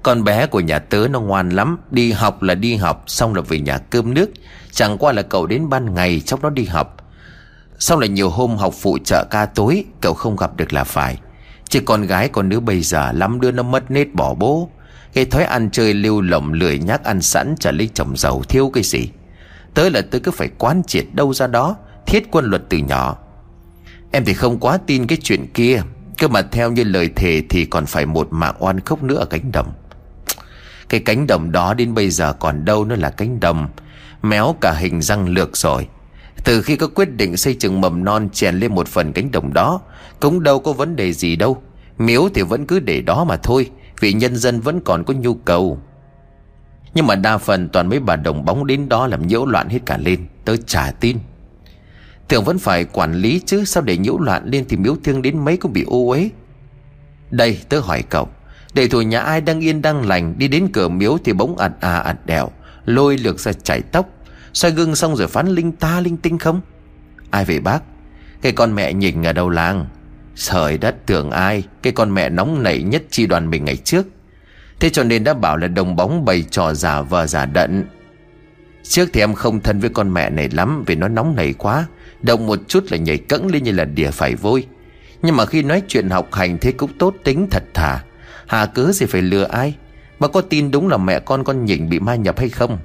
Con bé của nhà tớ nó ngoan lắm. Đi học là đi học, Xong là về nhà cơm nước. Chẳng qua là cậu đến ban ngày, cháu nó đi học. Xong là nhiều hôm học phụ trợ ca tối, Cậu không gặp được là phải. Chứ con gái con đứa bây giờ lắm đứa nó mất nết bỏ bố. Cái thói ăn chơi lưu lộng lười nhác ăn sẵn Chả lấy chồng giàu thiếu cái gì. Tới là tôi cứ phải quán triệt đâu ra đó, Thiết quân luật từ nhỏ. Em thì không quá tin cái chuyện kia, Cơ mà theo như lời thề Thì còn phải một mạng oan khốc nữa ở cánh đồng. Cái cánh đồng đó đến bây giờ còn đâu nữa là cánh đồng. Méo cả hình răng lược rồi. Từ khi có quyết định xây trường mầm non chèn lên một phần cánh đồng đó, Cũng đâu có vấn đề gì đâu. Miếu thì vẫn cứ để đó mà thôi, Vì nhân dân vẫn còn có nhu cầu. Nhưng mà đa phần toàn mấy bà đồng bóng đến đó làm nhiễu loạn hết cả lên, Tớ trả tin. Tưởng vẫn phải quản lý chứ, Sao để nhiễu loạn lên thì miếu thương đến mấy cũng bị ô uế. Đây, tớ hỏi cậu, Để thủ nhà ai đang yên đang lành, Đi đến cửa miếu thì bỗng ạt à ạt đèo, Lôi lược ra chảy tóc xoay gương xong rồi phán linh ta linh tinh không? Ai về bác? Cái con mẹ nhìn ở đâu làng. Trời đất, tưởng ai? Cái con mẹ nóng nảy nhất chi đoàn mình ngày trước. Thế cho nên đã bảo là đồng bóng bày trò giả vờ giả đận. Trước thì em không thân với con mẹ này lắm Vì nó nóng nảy quá. Động một chút là nhảy cẫng lên như là đỉa phải vôi. Nhưng mà khi nói chuyện học hành Thế cũng tốt tính thật thà. Hà cớ gì phải lừa ai? Mà có tin đúng là mẹ con con nhỉnh bị ma nhập hay không?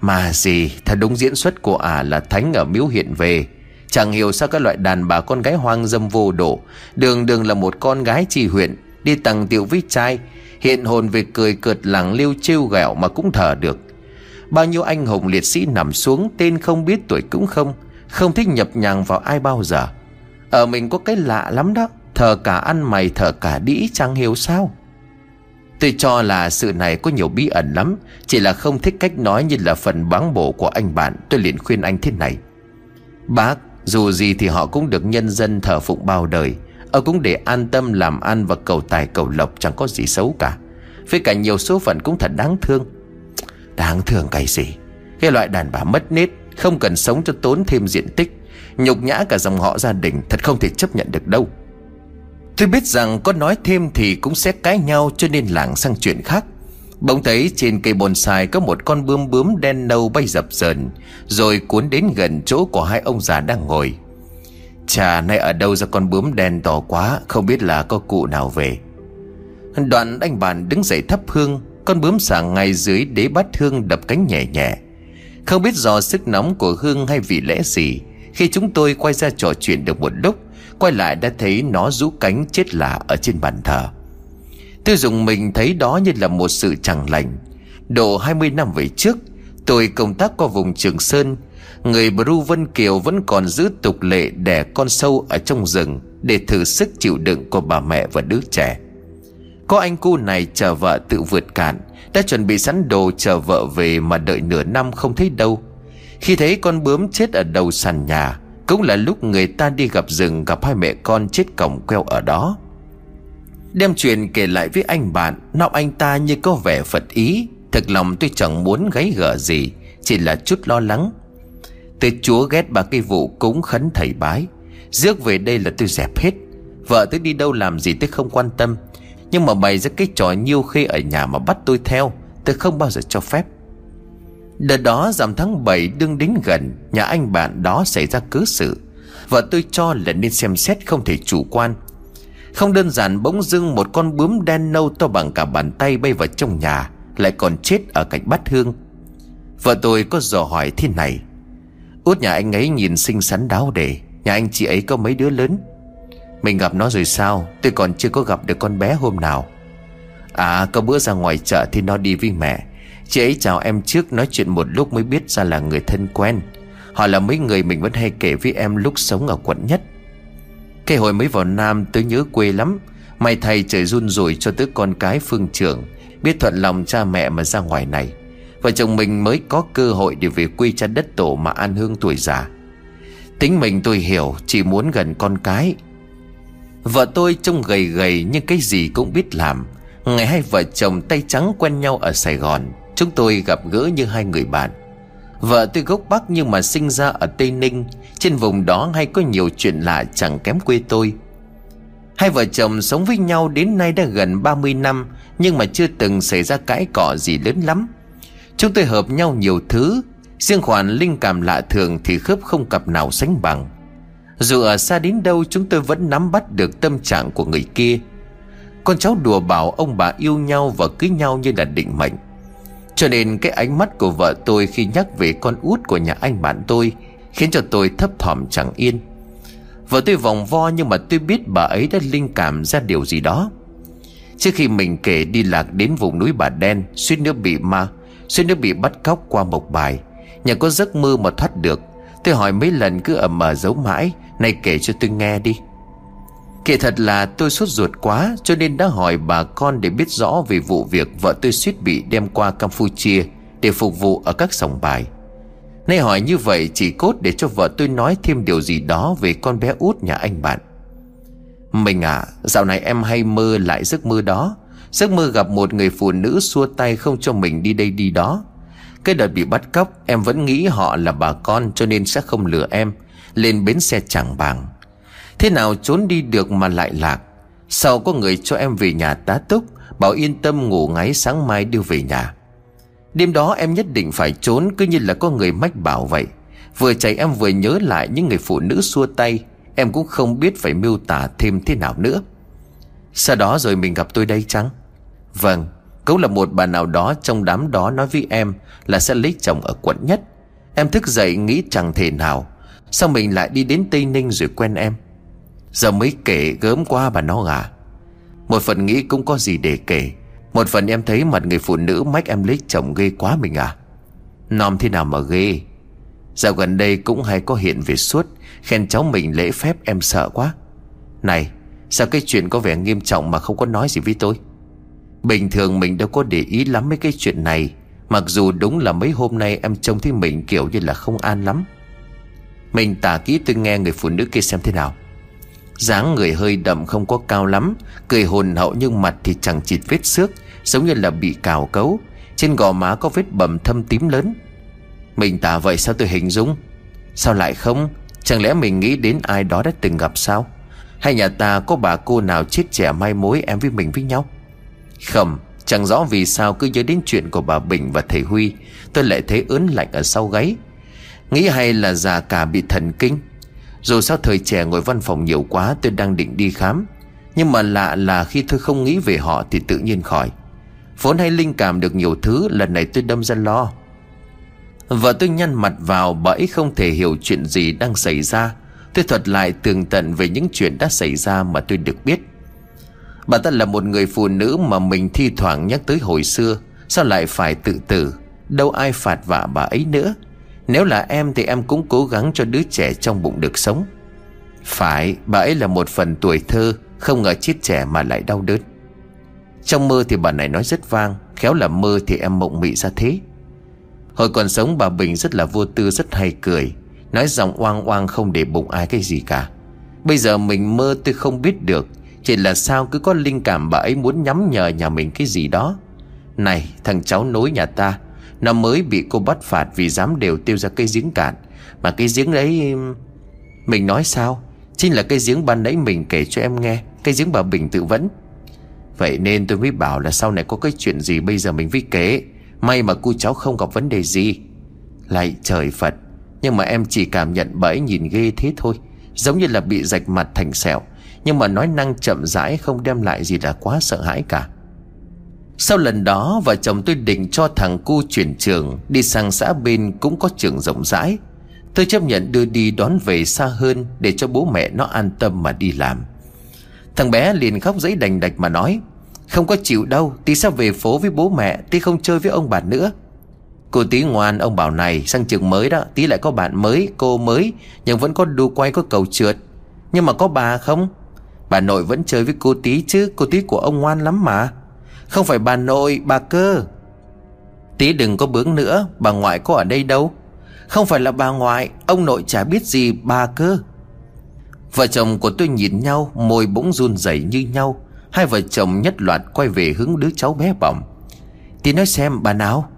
Mà gì, Thật đúng diễn xuất của ả là thánh ở miếu hiện về. Chẳng hiểu sao các loại đàn bà con gái hoang dâm vô độ. Đường đường là một con gái trì huyện, Đi tầng tiểu với trai, Hiện hồn về cười cợt lẳng liêu trêu ghẹo mà cũng thở được. Bao nhiêu anh hùng liệt sĩ nằm xuống, Tên không biết tuổi cũng không Không thích nhập nhằng vào ai bao giờ. Ở mình có cái lạ lắm đó, Thờ cả ăn mày, thờ cả đĩ, chẳng hiểu sao. Tôi cho là sự này có nhiều bí ẩn lắm. Chỉ là không thích cách nói như là phần báng bổ của anh bạn. Tôi liền khuyên anh thế này. Bác, dù gì thì họ cũng được nhân dân thờ phụng bao đời. Ông cũng để an tâm làm ăn và cầu tài cầu lộc, chẳng có gì xấu cả. Với cả nhiều số phận cũng thật đáng thương. Đáng thương cái gì? Cái loại đàn bà mất nết, Không cần sống cho tốn thêm diện tích. Nhục nhã cả dòng họ gia đình, Thật không thể chấp nhận được đâu. Tôi biết rằng có nói thêm thì cũng sẽ cãi nhau Cho nên lảng sang chuyện khác. Bỗng thấy trên cây bonsai có một con bướm bướm đen nâu bay dập dờn, Rồi cuốn đến gần chỗ của hai ông già đang ngồi. Chà, nay ở đâu ra con bướm đen to quá, Không biết là có cụ nào về. Đoạn anh bàn đứng dậy thắp hương, Con bướm sảng ngay dưới đế bát hương đập cánh nhẹ nhẹ. Không biết do sức nóng của hương hay vì lẽ gì, Khi chúng tôi quay ra trò chuyện được một lúc Quay lại đã thấy nó rũ cánh chết lạ ở trên bàn thờ. Tôi dùng mình thấy đó như là một sự chẳng lành. Độ 20 năm về trước, Tôi công tác qua vùng Trường Sơn, Người Bru Vân Kiều vẫn còn giữ tục lệ đẻ con sâu ở trong rừng Để thử sức chịu đựng của bà mẹ và đứa trẻ. Có anh cu này chờ vợ tự vượt cạn, Đã chuẩn bị sẵn đồ chờ vợ về mà đợi nửa năm không thấy đâu. Khi thấy con bướm chết ở đầu sàn nhà cũng là lúc người ta đi gặp rừng gặp hai mẹ con chết cổng queo ở đó. Đem chuyện kể lại với anh bạn Nào anh ta như có vẻ phật ý. Thực lòng tôi chẳng muốn gáy gở gì, Chỉ là chút lo lắng. Tôi chúa ghét bà cái vụ cúng khấn thầy bái. Rước về đây là tôi dẹp hết. Vợ tôi đi đâu làm gì tôi không quan tâm. Nhưng mà bày ra cái trò nhiêu khê ở nhà mà bắt tôi theo, Tôi không bao giờ cho phép. Đợt đó giảm tháng 7 đương đến gần, Nhà anh bạn đó xảy ra cớ sự. Vợ tôi cho là nên xem xét không thể chủ quan. Không đơn giản bỗng dưng một con bướm đen nâu to bằng cả bàn tay bay vào trong nhà, Lại còn chết ở cạnh bát hương. Vợ tôi có dò hỏi thế này. Út nhà anh ấy nhìn xinh xắn đáo để Nhà anh chị ấy có mấy đứa lớn? Mình gặp nó rồi sao? Tôi còn chưa có gặp được con bé hôm nào. À có bữa ra ngoài chợ thì nó đi với mẹ. Chị ấy chào em trước, nói chuyện một lúc mới biết ra là người thân quen. Họ là mấy người mình vẫn hay kể với em lúc sống ở quận nhất. Cái hồi mới vào Nam tôi nhớ quê lắm. May thầy trời run rủi cho tớ con cái phương trưởng Biết thuận lòng cha mẹ mà ra ngoài này. Vợ chồng mình mới có cơ hội để về quê cha đất tổ mà an hương tuổi già. Tính mình tôi hiểu, Chỉ muốn gần con cái. Vợ tôi trông gầy gầy nhưng cái gì cũng biết làm. Ngày hai vợ chồng tay trắng quen nhau ở Sài Gòn. Chúng tôi gặp gỡ như hai người bạn. Vợ tôi gốc Bắc nhưng mà sinh ra ở Tây Ninh, Trên vùng đó hay có nhiều chuyện lạ chẳng kém quê tôi. Hai vợ chồng sống với nhau đến nay đã gần 30 năm, Nhưng mà chưa từng xảy ra cãi cọ gì lớn lắm. Chúng tôi hợp nhau nhiều thứ, Riêng khoản linh cảm lạ thường thì khớp không cặp nào sánh bằng. Dù ở xa đến đâu, chúng tôi vẫn nắm bắt được tâm trạng của người kia. Con cháu đùa bảo ông bà yêu nhau và cưới nhau như là định mệnh cho nên cái ánh mắt của vợ tôi khi nhắc về con út của nhà anh bạn tôi Khiến cho tôi thấp thỏm chẳng yên. Vợ tôi vòng vo nhưng mà tôi biết bà ấy đã linh cảm ra điều gì đó. Trước khi mình kể đi lạc đến vùng núi bà đen, Suýt nữa bị ma, Suýt nữa bị bắt cóc qua một bài. Nhà có giấc mơ mà thoát được, Tôi hỏi mấy lần cứ ẩm mà giấu mãi, Này kể cho tôi nghe đi. Kể thật là tôi sốt ruột quá, Cho nên đã hỏi bà con để biết rõ về vụ việc Vợ tôi suýt bị đem qua Campuchia Để phục vụ ở các sòng bài. Nay hỏi như vậy chỉ cốt để cho vợ tôi nói thêm điều gì đó Về con bé út nhà anh bạn. Mình à Dạo này em hay mơ lại giấc mơ đó. Giấc mơ gặp một người phụ nữ xua tay không cho mình đi đây đi đó. Cái đợt bị bắt cóc, Em vẫn nghĩ họ là bà con cho nên sẽ không lừa em, Lên bến xe chẳng bàng Thế nào trốn đi được mà lại lạc? Sau có người cho em về nhà tá túc, Bảo yên tâm ngủ ngáy sáng mai đưa về nhà? Đêm đó em nhất định phải trốn, Cứ như là có người mách bảo vậy. Vừa chạy em vừa nhớ lại những người phụ nữ xua tay, Em cũng không biết phải miêu tả thêm thế nào nữa. Sau đó rồi mình gặp tôi đây chăng? Vâng Cũng là một bà nào đó trong đám đó nói với em Là sẽ lấy chồng ở quận nhất. Em thức dậy nghĩ chẳng thể nào, Sao mình lại đi đến Tây Ninh rồi quen em? Giờ mới kể gớm qua bà nó gà. Một phần nghĩ cũng có gì để kể. Một phần em thấy mặt người phụ nữ mách em lấy chồng ghê quá mình à. Nom thế nào mà ghê. Dạo gần đây cũng hay có hiện về suốt, Khen cháu mình lễ phép em sợ quá. Này, Sao cái chuyện có vẻ nghiêm trọng mà không có nói gì với tôi? Bình thường mình đâu có để ý lắm mấy cái chuyện này, Mặc dù đúng là mấy hôm nay em trông thấy mình kiểu như là không an lắm. Mình tả kỹ tôi nghe người phụ nữ kia xem thế nào dáng người hơi đậm không có cao lắm, Cười hồn hậu nhưng mặt thì chẳng chịt vết xước, Giống như là bị cào cấu. Trên gò má có vết bầm thâm tím lớn. Mình tả vậy sao tôi hình dung? Sao lại không? Chẳng lẽ mình nghĩ đến ai đó đã từng gặp sao? Hay nhà ta có bà cô nào chết trẻ mai mối em với mình với nhau? Không, Chẳng rõ vì sao cứ nhớ đến chuyện của bà Bình và thầy Huy, Tôi lại thấy ớn lạnh ở sau gáy. Nghĩ hay là già cả bị thần kinh dù sao thời trẻ ngồi văn phòng nhiều quá tôi đang định đi khám. Nhưng mà lạ là khi tôi không nghĩ về họ thì tự nhiên khỏi. Vốn hay linh cảm được nhiều thứ, Lần này tôi đâm ra lo. Vợ tôi nhăn mặt vào, Bà ấy không thể hiểu chuyện gì đang xảy ra. Tôi thuật lại tường tận về những chuyện đã xảy ra mà tôi được biết. Bà ta là một người phụ nữ mà mình thi thoảng nhắc tới hồi xưa. Sao lại phải tự tử? Đâu ai phạt vạ bà ấy nữa? Nếu là em thì em cũng cố gắng cho đứa trẻ trong bụng được sống. Phải, bà ấy là một phần tuổi thơ, Không ngờ chết trẻ mà lại đau đớn. Trong mơ thì bà này nói rất vang, Khéo là mơ thì em mộng mị ra thế. Hồi còn sống, bà Bình rất là vô tư, rất hay cười, Nói giọng oang oang không để bụng ai cái gì cả. Bây giờ mình mơ tôi không biết được, chỉ là sao cứ có linh cảm bà ấy muốn nhắm nhờ nhà mình cái gì đó. Này, thằng cháu nối nhà ta năm mới bị cô bắt phạt vì dám đều tiêu ra cây giếng cạn. Mà cái giếng đấy Mình nói sao? Chính là cái giếng ban nãy mình kể cho em nghe. Cái giếng bà Bình tự vẫn. Vậy nên tôi mới bảo là sau này có cái chuyện gì bây giờ mình viết kế. May mà cô cháu không gặp vấn đề gì. Lại trời Phật. Nhưng mà em chỉ cảm nhận bẫy nhìn ghê thế thôi. Giống như là bị rạch mặt thành sẹo. Nhưng mà nói năng chậm rãi không đem lại gì là quá sợ hãi cả. Sau lần đó, vợ chồng tôi định cho thằng cu chuyển trường, Đi sang xã bên cũng có trường rộng rãi. Tôi chấp nhận đưa đi đón về xa hơn Để cho bố mẹ nó an tâm mà đi làm. Thằng bé liền khóc giấy đành đạch mà nói, Không có chịu đâu, Tí sẽ về phố với bố mẹ, Tí không chơi với ông bà nữa. Cô tí ngoan, ông bảo này, Sang trường mới đó, Tí lại có bạn mới, Cô mới, Nhưng vẫn có đu quay, có cầu trượt. Nhưng mà có bà không? Bà nội vẫn chơi với cô tí chứ, Cô tí của ông ngoan lắm mà. Không phải bà nội, bà cơ. Tí đừng có bướng nữa, Bà ngoại có ở đây đâu. Không phải là bà ngoại, Ông nội chả biết gì, bà cơ. Vợ chồng của tôi nhìn nhau, Môi bỗng run rẩy như nhau. Hai vợ chồng nhất loạt quay về hướng đứa cháu bé bỏng. Tí nói xem, bà nào?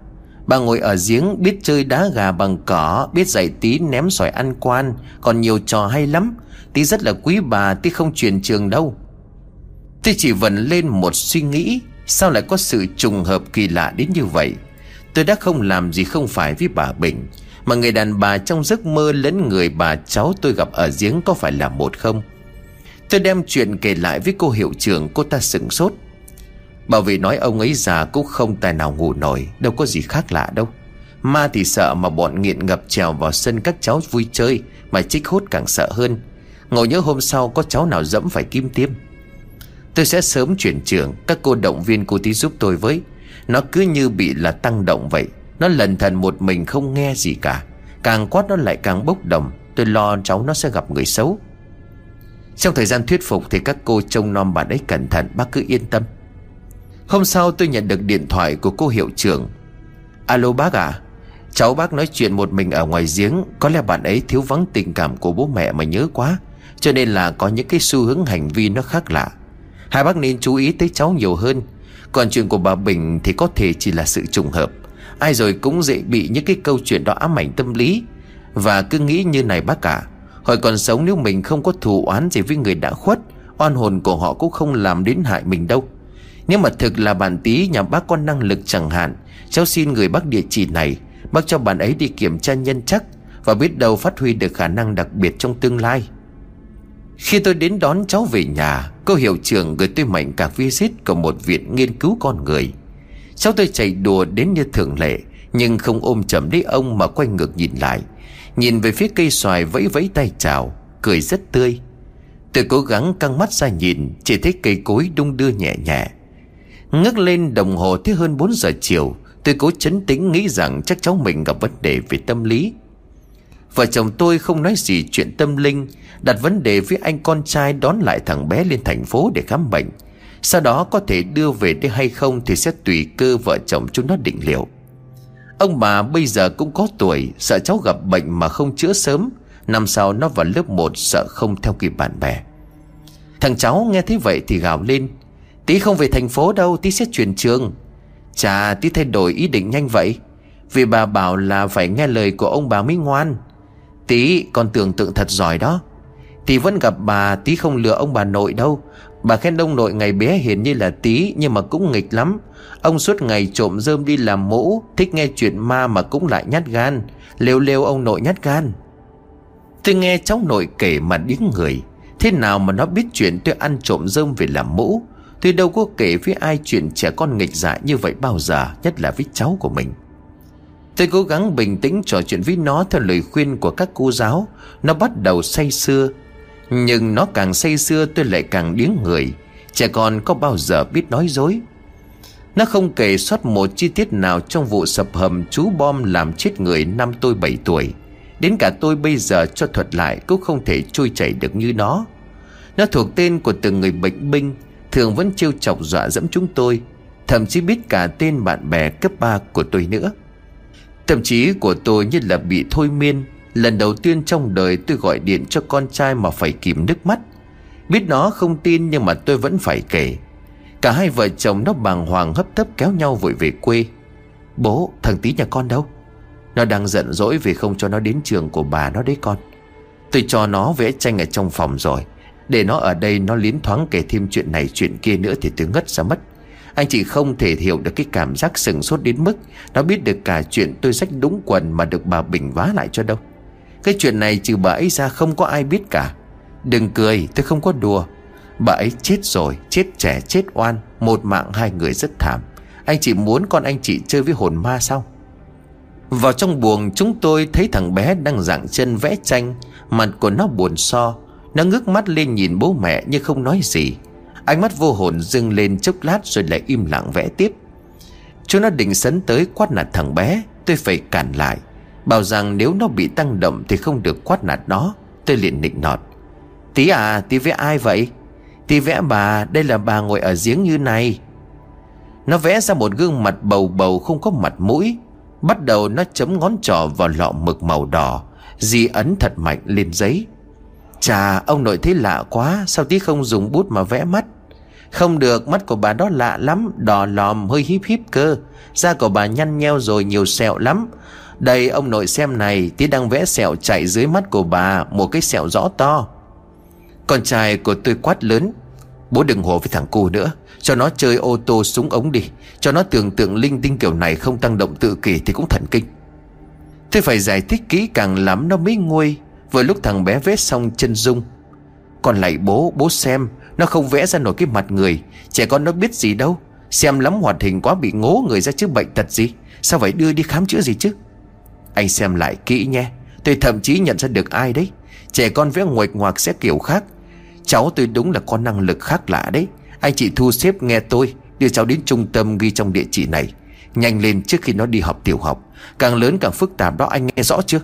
Bà ngồi ở giếng, biết chơi đá gà bằng cỏ, Biết dạy tí ném sỏi ăn quan, Còn nhiều trò hay lắm. Tí rất là quý bà, Tí không truyền trường đâu. Tôi chỉ vần lên một suy nghĩ. Sao lại có sự trùng hợp kỳ lạ đến như vậy? Tôi đã không làm gì không phải với bà Bình, Mà người đàn bà trong giấc mơ lẫn người bà cháu tôi gặp ở giếng có phải là một không? Tôi đem chuyện kể lại với cô hiệu trưởng, cô ta sửng sốt. Bảo vệ nói ông ấy già cũng không tài nào ngủ nổi, Đâu có gì khác lạ đâu. Ma thì sợ mà bọn nghiện ngập trèo vào sân các cháu vui chơi, Mà chích hút càng sợ hơn. Ngồi nhớ hôm sau có cháu nào dẫm phải kim tiêm. Tôi sẽ sớm chuyển trường. Các cô động viên cô tí giúp tôi với. Nó cứ như bị là tăng động vậy. Nó lần thần một mình không nghe gì cả. Càng quát nó lại càng bốc đồng. Tôi lo cháu nó sẽ gặp người xấu. Trong thời gian thuyết phục Thì các cô trông nom bạn ấy cẩn thận. Bác cứ yên tâm. Hôm sau tôi nhận được điện thoại của cô hiệu trưởng. Alo bác à Cháu bác nói chuyện một mình ở ngoài giếng. Có lẽ bạn ấy thiếu vắng tình cảm của bố mẹ mà nhớ quá. Cho nên là có những cái xu hướng hành vi nó khác lạ. Hai bác nên chú ý tới cháu nhiều hơn. Còn chuyện của bà Bình thì có thể chỉ là sự trùng hợp. Ai rồi cũng dễ bị những cái câu chuyện đó ám ảnh tâm lý. Và cứ nghĩ như này bác cả Hồi còn sống nếu mình không có thù oán gì với người đã khuất, Oan hồn của họ cũng không làm đến hại mình đâu. Nếu mà thực là bạn tí nhà bác có năng lực chẳng hạn, Cháu xin người bác địa chỉ này, Bác cho bạn ấy đi kiểm tra nhân chắc Và biết đâu phát huy được khả năng đặc biệt trong tương lai. Khi tôi đến đón cháu về nhà, Cô hiệu trưởng gửi tôi mảnh cả visit Của một viện nghiên cứu con người. Cháu tôi chạy đùa đến như thường lệ, Nhưng không ôm chầm lấy ông mà quay ngược nhìn lại. Nhìn về phía cây xoài vẫy vẫy tay chào, Cười rất tươi. Tôi cố gắng căng mắt ra nhìn, Chỉ thấy cây cối đung đưa nhẹ nhẹ. Ngước lên đồng hồ thế hơn 4 giờ chiều, Tôi cố chấn tĩnh nghĩ rằng chắc cháu mình gặp vấn đề về tâm lý. Vợ chồng tôi không nói gì chuyện tâm linh, Đặt vấn đề với anh con trai đón lại thằng bé lên thành phố để khám bệnh. Sau đó có thể đưa về đây hay không Thì sẽ tùy cơ vợ chồng chúng nó định liệu. Ông bà bây giờ cũng có tuổi, Sợ cháu gặp bệnh mà không chữa sớm. Năm sau nó vào lớp 1 sợ không theo kịp bạn bè. Thằng cháu nghe thấy vậy thì gào lên. Tí không về thành phố đâu, Tí sẽ chuyển trường. Chà, tí thay đổi ý định nhanh vậy. Vì bà bảo là phải nghe lời của ông bà mới ngoan. Tí còn tưởng tượng thật giỏi đó. Tí vẫn gặp bà, Tí không lừa ông bà nội đâu. Bà khen ông nội ngày bé hiền như là tí, Nhưng mà cũng nghịch lắm. Ông suốt ngày trộm rơm đi làm mũ Thích nghe chuyện ma mà cũng lại nhát gan. Lêu lêu ông nội nhát gan. Tôi nghe cháu nội kể mà điếng người. Thế nào mà nó biết chuyện tôi ăn trộm rơm về làm mũ Tôi đâu có kể với ai chuyện trẻ con nghịch dại như vậy bao giờ, Nhất là với cháu của mình. Tôi cố gắng bình tĩnh trò chuyện với nó theo lời khuyên của các cô giáo. Nó bắt đầu say sưa. Nhưng nó càng say sưa, tôi lại càng điếng người. Trẻ con có bao giờ biết nói dối? Nó không kể sót một chi tiết nào trong vụ sập hầm chú bom làm chết người năm tôi 7 tuổi. Đến cả tôi bây giờ cho thuật lại cũng không thể trôi chảy được như nó. Nó thuộc tên của từng người bệnh binh, Thường vẫn trêu chọc dọa dẫm chúng tôi. Thậm chí biết cả tên bạn bè cấp 3 của tôi nữa. Tâm trí của tôi như là bị thôi miên. Lần đầu tiên trong đời tôi gọi điện cho con trai mà phải kìm nước mắt. Biết nó không tin nhưng mà tôi vẫn phải kể. Cả hai vợ chồng nó bàng hoàng hấp tấp kéo nhau vội về quê. Bố, thằng tí nhà con đâu? Nó đang giận dỗi vì không cho nó đến trường của bà nó đấy con. Tôi cho nó vẽ tranh ở trong phòng rồi. Để nó ở đây nó liến thoáng kể thêm chuyện này chuyện kia nữa thì tôi ngất ra mất. Anh chị không thể hiểu được cái cảm giác sừng sốt đến mức Nó biết được cả chuyện tôi sách đúng quần mà được bà Bình vá lại cho đâu. Cái chuyện này trừ bà ấy ra không có ai biết cả. Đừng cười, tôi không có đùa. Bà ấy chết rồi, Chết trẻ, chết oan, Một mạng hai người rất thảm. Anh chị muốn con anh chị chơi với hồn ma sao? Vào trong buồng, chúng tôi thấy thằng bé đang dạng chân vẽ tranh. Mặt của nó buồn so, Nó ngước mắt lên nhìn bố mẹ nhưng không nói gì. Ánh mắt vô hồn dưng lên chốc lát rồi lại im lặng vẽ tiếp. Chúng nó định sấn tới quát nạt thằng bé, Tôi phải cản lại. Bảo rằng nếu nó bị tăng động thì không được quát nạt nó. Tôi liền nịnh nọt. Tí à tí vẽ ai vậy? Tí vẽ bà, đây là bà ngồi ở giếng như này. Nó vẽ ra một gương mặt bầu bầu không có mặt mũi. Bắt đầu nó chấm ngón trỏ vào lọ mực màu đỏ, Di ấn thật mạnh lên giấy. Chà, ông nội thấy lạ quá, Sao tí không dùng bút mà vẽ mắt? Không được mắt của bà đó lạ lắm Đỏ lòm hơi híp híp cơ. Da của bà nhăn nheo rồi nhiều sẹo lắm. Đây ông nội xem này Tí đang vẽ sẹo chạy dưới mắt của bà Một cái sẹo rõ to. Con trai của tôi quát lớn Bố đừng hổ với thằng cu nữa Cho nó chơi ô tô súng ống đi. Cho nó tưởng tượng linh tinh kiểu này không tăng động tự kỷ thì cũng thần kinh. Tôi phải giải thích kỹ càng lắm nó mới nguôi. Vừa lúc thằng bé vết xong chân dung. Còn lại bố, bố xem nó không vẽ ra nổi cái mặt người. Trẻ con nó biết gì đâu. Xem lắm hoạt hình quá bị ngố người ra chứ bệnh tật gì. Sao phải đưa đi khám chữa gì chứ? Anh xem lại kỹ nhé. Tôi thậm chí nhận ra được ai đấy. Trẻ con vẽ nguệch ngoạc sẽ kiểu khác. Cháu tôi đúng là có năng lực khác lạ đấy. Anh chị thu xếp nghe tôi, Đưa cháu đến trung tâm ghi trong địa chỉ này. Nhanh lên trước khi nó đi học tiểu học. Càng lớn càng phức tạp đó, anh nghe rõ chưa?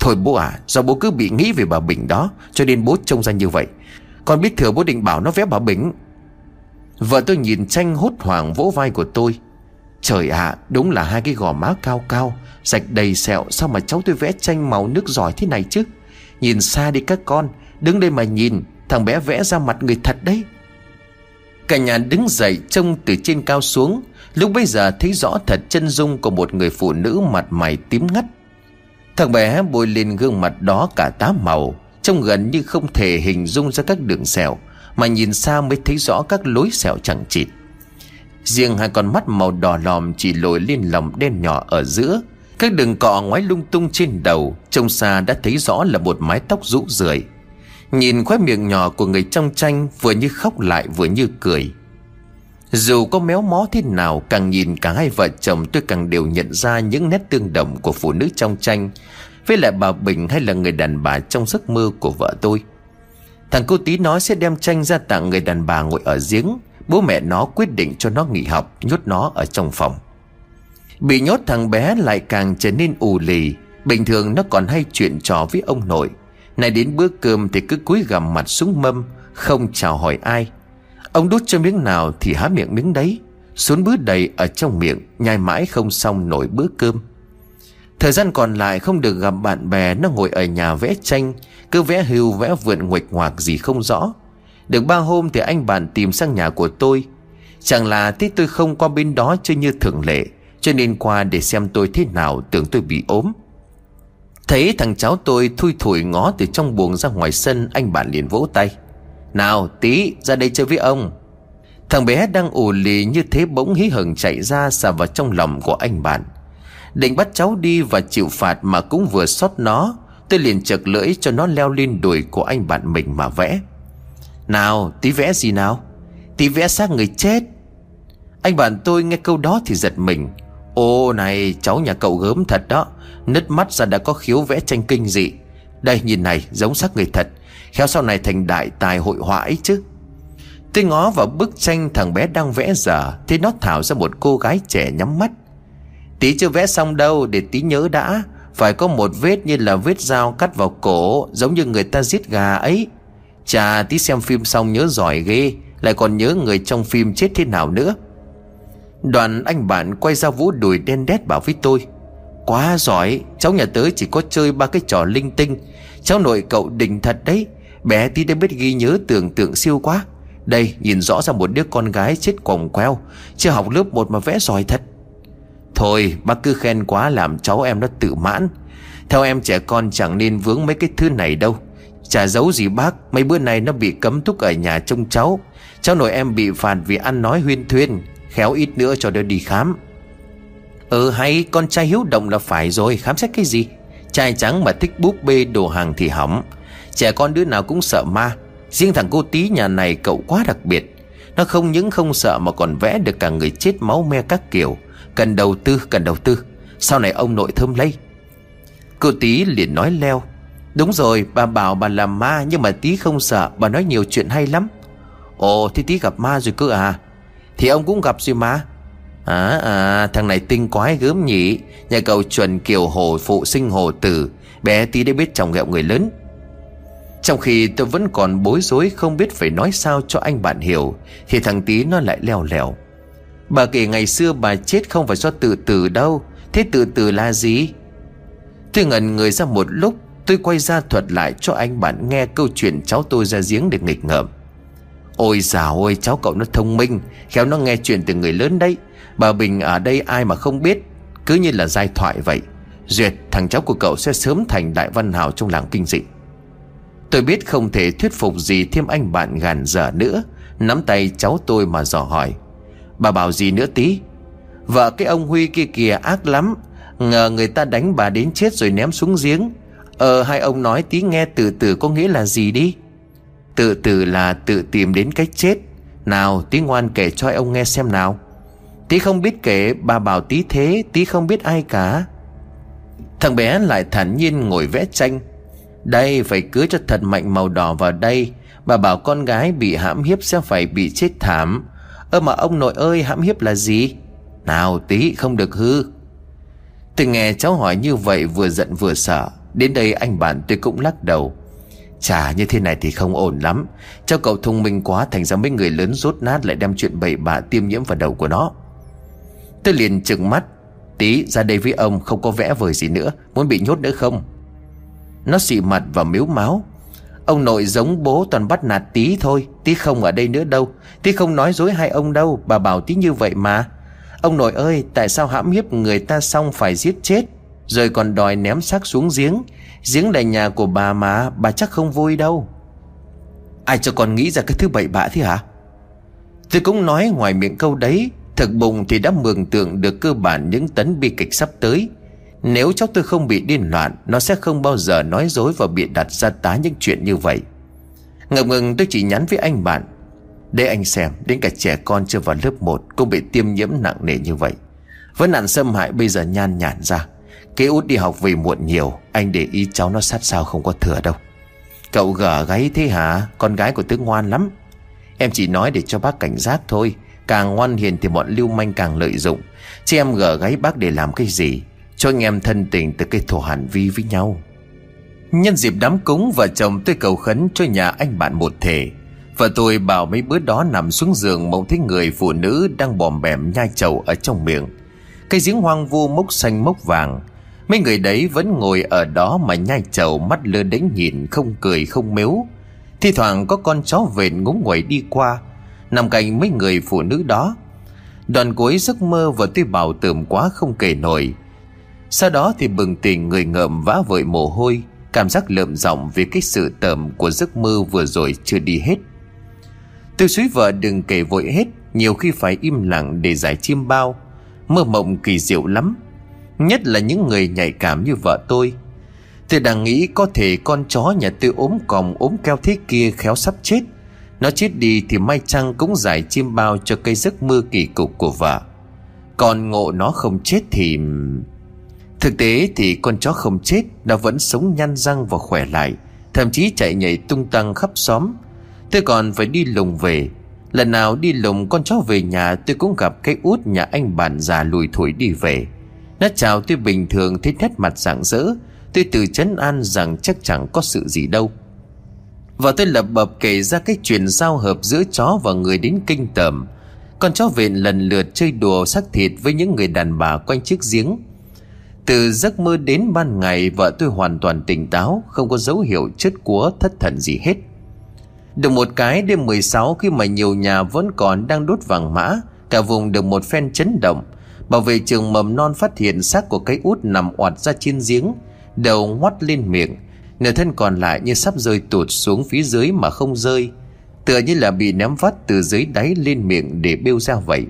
Thôi bố à Do bố cứ bị nghĩ về bà Bình đó, Cho nên bố trông ra như vậy. Con biết thừa bố định bảo nó vẽ bà Bình Vợ tôi nhìn tranh hốt hoảng vỗ vai của tôi. Trời ạ, Đúng là hai cái gò má cao cao Sạch đầy sẹo, Sao mà cháu tôi vẽ tranh màu nước giỏi thế này chứ? Nhìn xa đi các con, Đứng đây mà nhìn, Thằng bé vẽ ra mặt người thật đấy. Cả nhà đứng dậy, trông từ trên cao xuống. Lúc bây giờ thấy rõ thật chân dung của một người phụ nữ mặt mày tím ngắt. Thằng bé bôi lên gương mặt đó cả tá màu. Trông gần như không thể hình dung ra các đường sẹo Mà nhìn xa mới thấy rõ các lối sẹo chẳng chịt. Riêng hai con mắt màu đỏ lòm chỉ lồi lên lòng đen nhỏ ở giữa. Các đường cọ ngoái lung tung trên đầu, Trông xa đã thấy rõ là một mái tóc rũ rượi. Nhìn khóe miệng nhỏ của người trong tranh Vừa như khóc lại vừa như cười. Dù có méo mó thế nào, Càng nhìn cả hai vợ chồng tôi càng đều nhận ra Những nét tương đồng của phụ nữ trong tranh. Với lại bà Bình hay là người đàn bà trong giấc mơ của vợ tôi. Thằng cô tí nói sẽ đem tranh ra tặng người đàn bà ngồi ở giếng. Bố mẹ nó quyết định cho nó nghỉ học, Nhốt nó ở trong phòng. Bị nhốt thằng bé lại càng trở nên ù lì. Bình thường nó còn hay chuyện trò với ông nội. Này đến bữa cơm thì cứ cúi gằm mặt xuống mâm, Không chào hỏi ai. Ông đút cho miếng nào thì há miệng miếng đấy. Xuống bữa đầy ở trong miệng, Nhai mãi không xong nổi bữa cơm. Thời gian còn lại không được gặp bạn bè Nó ngồi ở nhà vẽ tranh, Cứ vẽ hưu, vẽ vượn nguệch ngoạc gì không rõ. Được ba hôm thì anh bạn tìm sang nhà của tôi. Chẳng là tí tôi không qua bên đó chơi như thường lệ, Cho nên qua để xem tôi thế nào, tưởng tôi bị ốm. Thấy thằng cháu tôi thui thủi ngó từ trong buồng ra ngoài sân, Anh bạn liền vỗ tay. Nào, tí, ra đây chơi với ông. Thằng bé đang ù lì như thế bỗng hí hửng chạy ra xà vào trong lòng của anh bạn. Định bắt cháu đi và chịu phạt mà cũng vừa xót nó, Tôi liền chật lưỡi cho nó leo lên đùi của anh bạn mình mà vẽ. Nào, tí vẽ gì nào? Tí vẽ xác người chết. Anh bạn tôi nghe câu đó thì giật mình. Ô này, cháu nhà cậu gớm thật đó. Nứt mắt ra đã có khiếu vẽ tranh kinh dị. Đây, nhìn này, giống xác người thật. Khéo sau này thành đại tài hội họa ấy chứ. Tôi ngó vào bức tranh thằng bé đang vẽ giờ, Thì nó thảo ra một cô gái trẻ nhắm mắt. Tí chưa vẽ xong đâu để tí nhớ đã. Phải có một vết như là vết dao cắt vào cổ, Giống như người ta giết gà ấy. Chà, tí xem phim xong nhớ giỏi ghê, Lại còn nhớ người trong phim chết thế nào nữa. Đoàn anh bạn quay ra vũ đùi đen đét bảo với tôi, Quá giỏi, Cháu nhà tớ chỉ có chơi ba cái trò linh tinh. Cháu nội cậu đỉnh thật đấy, Bé tí đã biết ghi nhớ tưởng tượng siêu quá. Đây, nhìn rõ ra một đứa con gái chết quòng queo, Chưa học lớp 1 mà vẽ giỏi thật. Thôi, bác cứ khen quá làm cháu em nó tự mãn. Theo em trẻ con chẳng nên vướng mấy cái thứ này đâu. Chả giấu gì bác, Mấy bữa nay nó bị cấm túc ở nhà trông cháu. Cháu nội em bị phạt vì ăn nói huyên thuyên, Khéo ít nữa cho đỡ đi khám. Ừ hay, con trai hiếu động là phải rồi, Khám xét cái gì? Trai trắng mà thích búp bê đồ hàng thì hỏng. Trẻ con đứa nào cũng sợ ma. Riêng thằng cô tí nhà này cậu quá đặc biệt. Nó không những không sợ mà còn vẽ được cả người chết máu me các kiểu. Cần đầu tư, cần đầu tư. Sau này ông nội thơm lây. Cô tí liền nói leo. Đúng rồi, bà bảo bà làm ma, Nhưng mà tí không sợ, Bà nói nhiều chuyện hay lắm. Ồ thì tí gặp ma rồi cơ à? Thì ông cũng gặp rồi mà. À à thằng này tinh quái gớm nhỉ. Nhà cậu chuẩn kiều hồ phụ sinh hồ tử. Bé tí đã biết chồng ghẹo người lớn. Trong khi tôi vẫn còn bối rối Không biết phải nói sao cho anh bạn hiểu, Thì thằng tí nó lại leo lèo. Bà kể ngày xưa bà chết không phải do tự tử đâu. Thế tự tử là gì? Tôi ngẩn người ra một lúc, Tôi quay ra thuật lại cho anh bạn nghe câu chuyện cháu tôi ra giếng để nghịch ngợm. Ôi dào ôi, cháu cậu nó thông minh, Khéo nó nghe chuyện từ người lớn đấy. Bà Bình ở đây ai mà không biết, Cứ như là giai thoại vậy. Duyệt, thằng cháu của cậu sẽ sớm thành đại văn hào trong làng kinh dị. Tôi biết không thể thuyết phục gì thêm anh bạn gàn dở nữa. Nắm tay cháu tôi mà dò hỏi. Bà bảo gì nữa tí? Vợ cái ông Huy kia kìa, ác lắm. Ngờ người ta đánh bà đến chết rồi ném xuống giếng. Ờ hai ông nói tí nghe từ từ có nghĩa là gì đi? Tự tử là tự tìm đến cách chết. Nào, tí ngoan kể cho ông nghe xem nào. Tí không biết kể, bà bảo tí thế, Tí không biết ai cả. Thằng bé lại thản nhiên ngồi vẽ tranh. Đây, phải cưới cho thật mạnh màu đỏ vào đây. Bà bảo con gái bị hãm hiếp sẽ phải bị chết thảm. Ơ mà ông nội ơi, hãm hiếp là gì? Nào tí, không được hư. Tôi nghe cháu hỏi như vậy, vừa giận vừa sợ. Đến đây anh bạn tôi cũng lắc đầu. Chà, như thế này thì không ổn lắm. Cho cậu thông minh quá, Thành ra mấy người lớn rốt nát lại đem chuyện bậy bạ tiêm nhiễm vào đầu của nó. Tôi liền trừng mắt. Tí, ra đây với ông, không có vẽ vời gì nữa. Muốn bị nhốt nữa không? Nó xị mặt và miếu máu. Ông nội giống bố toàn bắt nạt tí thôi, Tí không ở đây nữa đâu. Tí không nói dối hai ông đâu, Bà bảo tí như vậy mà. Ông nội ơi, tại sao hãm hiếp người ta xong phải giết chết? Rồi còn đòi ném xác xuống giếng. Giếng là nhà của bà mà, Bà chắc không vui đâu. Ai cho con nghĩ ra cái thứ bậy bạ thế hả? Tôi cũng nói ngoài miệng câu đấy, Thực bụng thì đã mường tượng được cơ bản những tấn bi kịch sắp tới. Nếu cháu tôi không bị điên loạn, Nó sẽ không bao giờ nói dối và bị đặt ra tá những chuyện như vậy. Ngập ngừng, tôi chỉ nhắn với anh bạn. Để anh xem, Đến cả trẻ con chưa vào lớp 1 Cũng bị tiêm nhiễm nặng nề như vậy. Vấn nạn xâm hại bây giờ nhan nhản ra. Kế út đi học về muộn nhiều, Anh để ý cháu nó sát sao không có thừa đâu. Cậu gở gáy thế hả? Con gái của tứ ngoan lắm. Em chỉ nói để cho bác cảnh giác thôi. Càng ngoan hiền thì bọn lưu manh càng lợi dụng. Chứ em gở gáy bác để làm cái gì? Cho anh em thân tình từ cái thổ hàn vi với nhau. Nhân dịp đám cúng, Vợ chồng tôi cầu khấn cho nhà anh bạn một thể. Vợ tôi bảo mấy bữa đó nằm xuống giường Mộng thấy người phụ nữ đang bòm bèm nhai chầu ở trong miệng. Cây giếng hoang vu mốc xanh mốc vàng. Mấy người đấy vẫn ngồi ở đó mà nhai chầu, mắt lơ đánh nhìn, không cười, không mếu. Thi thoảng có con chó vện ngúng nguẩy đi qua. Nằm cạnh mấy người phụ nữ đó. Đoàn cuối giấc mơ vợ tôi bảo tưởng quá không kể nổi. Sau đó thì bừng tỉnh người ngợm vã vội mồ hôi, Cảm giác lợm giọng vì cái sự tởm của giấc mơ vừa rồi chưa đi hết. Tôi suý vợ đừng kể vội hết, Nhiều khi phải im lặng để giải chim bao. Mơ mộng kỳ diệu lắm, Nhất là những người nhạy cảm như vợ tôi. Tôi đang nghĩ có thể con chó nhà tôi ốm còng ốm keo thế kia khéo sắp chết. Nó chết đi thì may chăng cũng giải chim bao cho cây giấc mơ kỳ cục của vợ. Còn ngộ nó không chết thì... Thực tế thì con chó không chết, Nó vẫn sống nhăn răng và khỏe lại, Thậm chí chạy nhảy tung tăng khắp xóm. Tôi còn phải đi lùng về. Lần nào đi lùng con chó về nhà, Tôi cũng gặp cái út nhà anh bạn già lùi thủi đi về. Nó chào tôi bình thường, thấy nét mặt rạng rỡ. Tôi tự chấn an rằng chắc chẳng có sự gì đâu. Và tôi lập bập kể ra cái chuyện giao hợp giữa chó và người đến kinh tởm. Con chó vện lần lượt chơi đùa xác thịt với những người đàn bà quanh chiếc giếng. Từ giấc mơ đến ban ngày, vợ tôi hoàn toàn tỉnh táo, Không có dấu hiệu chất của thất thần gì hết. Được một cái, đêm 16 khi mà nhiều nhà vẫn còn đang đốt vàng mã, Cả vùng được một phen chấn động. Bảo vệ trường mầm non phát hiện xác của cái út nằm oạt ra trên giếng, Đầu ngoắt lên miệng. Nửa thân còn lại như sắp rơi tụt xuống phía dưới mà không rơi, Tựa như là bị ném vắt từ dưới đáy lên miệng để bêu ra vậy.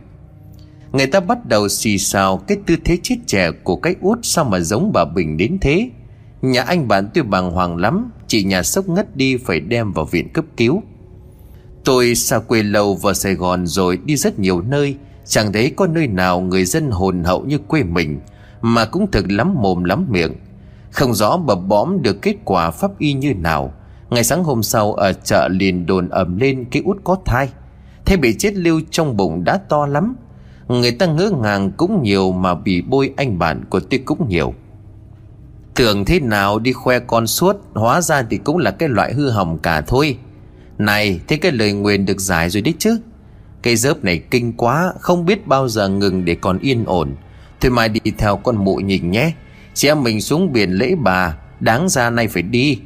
Người ta bắt đầu xì xào cái tư thế chết trẻ của cái út sao mà giống bà Bình đến thế? Nhà anh bạn tôi bàng hoàng lắm, Chị nhà sốc ngất đi phải đem vào viện cấp cứu. Tôi xa quê lâu vào Sài Gòn rồi đi rất nhiều nơi, Chẳng thấy có nơi nào người dân hồn hậu như quê mình, Mà cũng thực lắm mồm lắm miệng. Không rõ bà bõm được kết quả pháp y như nào. Ngày sáng hôm sau ở chợ liền đồn ầm lên cái út có thai. Thế bị chết lưu trong bụng đã to lắm. Người ta ngỡ ngàng cũng nhiều mà bị bôi anh bạn của tôi cũng nhiều. Tưởng thế nào đi khoe con suốt, Hóa ra thì cũng là cái loại hư hỏng cả thôi. Này, thế cái lời nguyền được giải rồi đấy chứ. Cây dớp này kinh quá, Không biết bao giờ ngừng để còn yên ổn. Thôi mai đi theo con mụ nhìn nhé. Chị em mình xuống biển lễ bà, Đáng ra nay phải đi.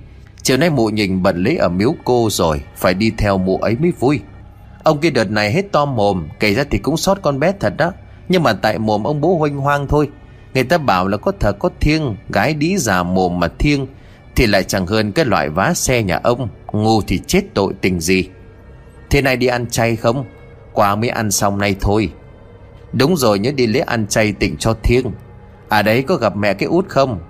Chiều nay mụ nhìn bận lễ ở miếu cô rồi, Phải đi theo mụ ấy mới vui. Ông kia đợt này hết to mồm, Kể ra thì cũng sót con bé thật đó. Nhưng mà tại mồm ông bố hoanh hoang thôi. Người ta bảo là có thờ có thiêng, Gái đĩ già mồm mà thiêng. Thì lại chẳng hơn cái loại vá xe nhà ông, Ngu thì chết tội tình gì. Thế này đi ăn chay không? Quà mới ăn xong nay thôi. Đúng rồi nhớ đi lễ ăn chay tỉnh cho thiêng. À đấy, có gặp mẹ cái út không?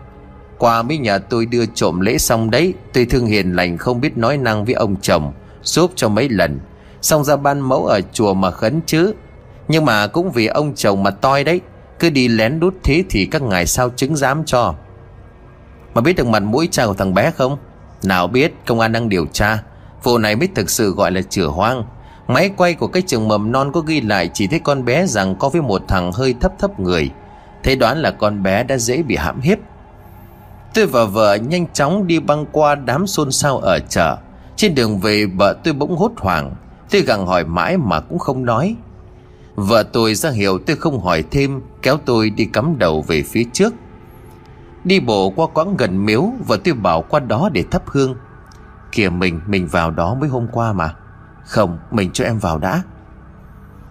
Qua mới nhà tôi đưa trộm lễ xong đấy, Tôi thương hiền lành không biết nói năng với ông chồng, Giúp cho mấy lần. Xong ra ban mẫu ở chùa mà khấn chứ. Nhưng mà cũng vì ông chồng mà toi đấy, Cứ đi lén đút thế thì các ngài sao chứng giám cho. Mà biết được mặt mũi cha của thằng bé không? Nào biết, công an đang điều tra. Vụ này mới thực sự gọi là chửa hoang. Máy quay của cái trường mầm non có ghi lại Chỉ thấy con bé rằng có với một thằng hơi thấp thấp người. Thế đoán là con bé đã dễ bị hãm hiếp. Tôi và vợ nhanh chóng đi băng qua đám xôn xao ở chợ. Trên đường về vợ tôi bỗng hốt hoảng. Tôi gặng hỏi mãi mà cũng không nói. Vợ tôi ra hiểu tôi không hỏi thêm Kéo tôi đi cắm đầu về phía trước. Đi bộ qua quãng gần miếu Vợ tôi bảo qua đó để thắp hương. Kìa mình, mình vào đó mới hôm qua mà. Không, mình cho em vào đã.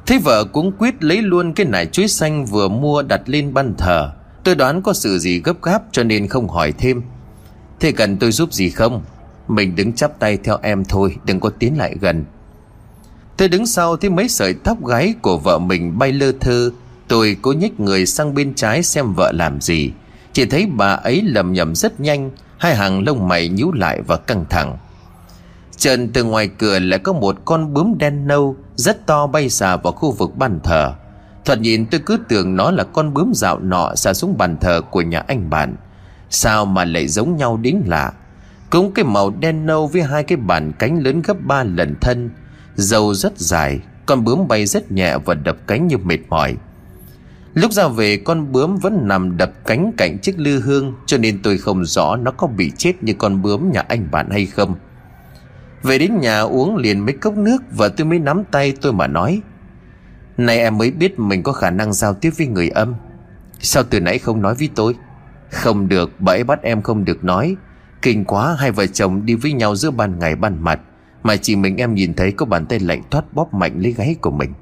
Thấy vợ cũng quyết lấy luôn cái nải chuối xanh vừa mua đặt lên ban thờ. Tôi đoán có sự gì gấp gáp cho nên không hỏi thêm. Thế cần tôi giúp gì không? Mình đứng chắp tay theo em thôi Đừng có tiến lại gần. Tôi đứng sau thấy mấy sợi tóc gáy của vợ mình bay lơ thơ. Tôi cố nhích người sang bên trái xem vợ làm gì. Chỉ thấy bà ấy lầm nhầm rất nhanh, Hai hàng lông mày nhíu lại và căng thẳng. Trần từ ngoài cửa lại có một con bướm đen nâu, Rất to bay xà vào khu vực bàn thờ. Thoạt nhìn tôi cứ tưởng nó là con bướm dạo nọ xà xuống bàn thờ của nhà anh bạn. Sao mà lại giống nhau đến lạ? Cũng cái màu đen nâu với hai cái bàn cánh lớn gấp ba lần thân Dầu rất dài, Con bướm bay rất nhẹ và đập cánh như mệt mỏi. Lúc ra về, con bướm vẫn nằm đập cánh cạnh chiếc lư hương, Cho nên tôi không rõ nó có bị chết như con bướm nhà anh bạn hay không. Về đến nhà uống liền mấy cốc nước Và tôi mới nắm tay tôi mà nói, Này em mới biết mình có khả năng giao tiếp với người âm. Sao từ nãy không nói với tôi? Không được bà ấy bắt em không được nói. Kinh quá, hai vợ chồng đi với nhau giữa ban ngày ban mặt. Mà chỉ mình em nhìn thấy có bàn tay lạnh thoát bóp mạnh lấy gáy của mình.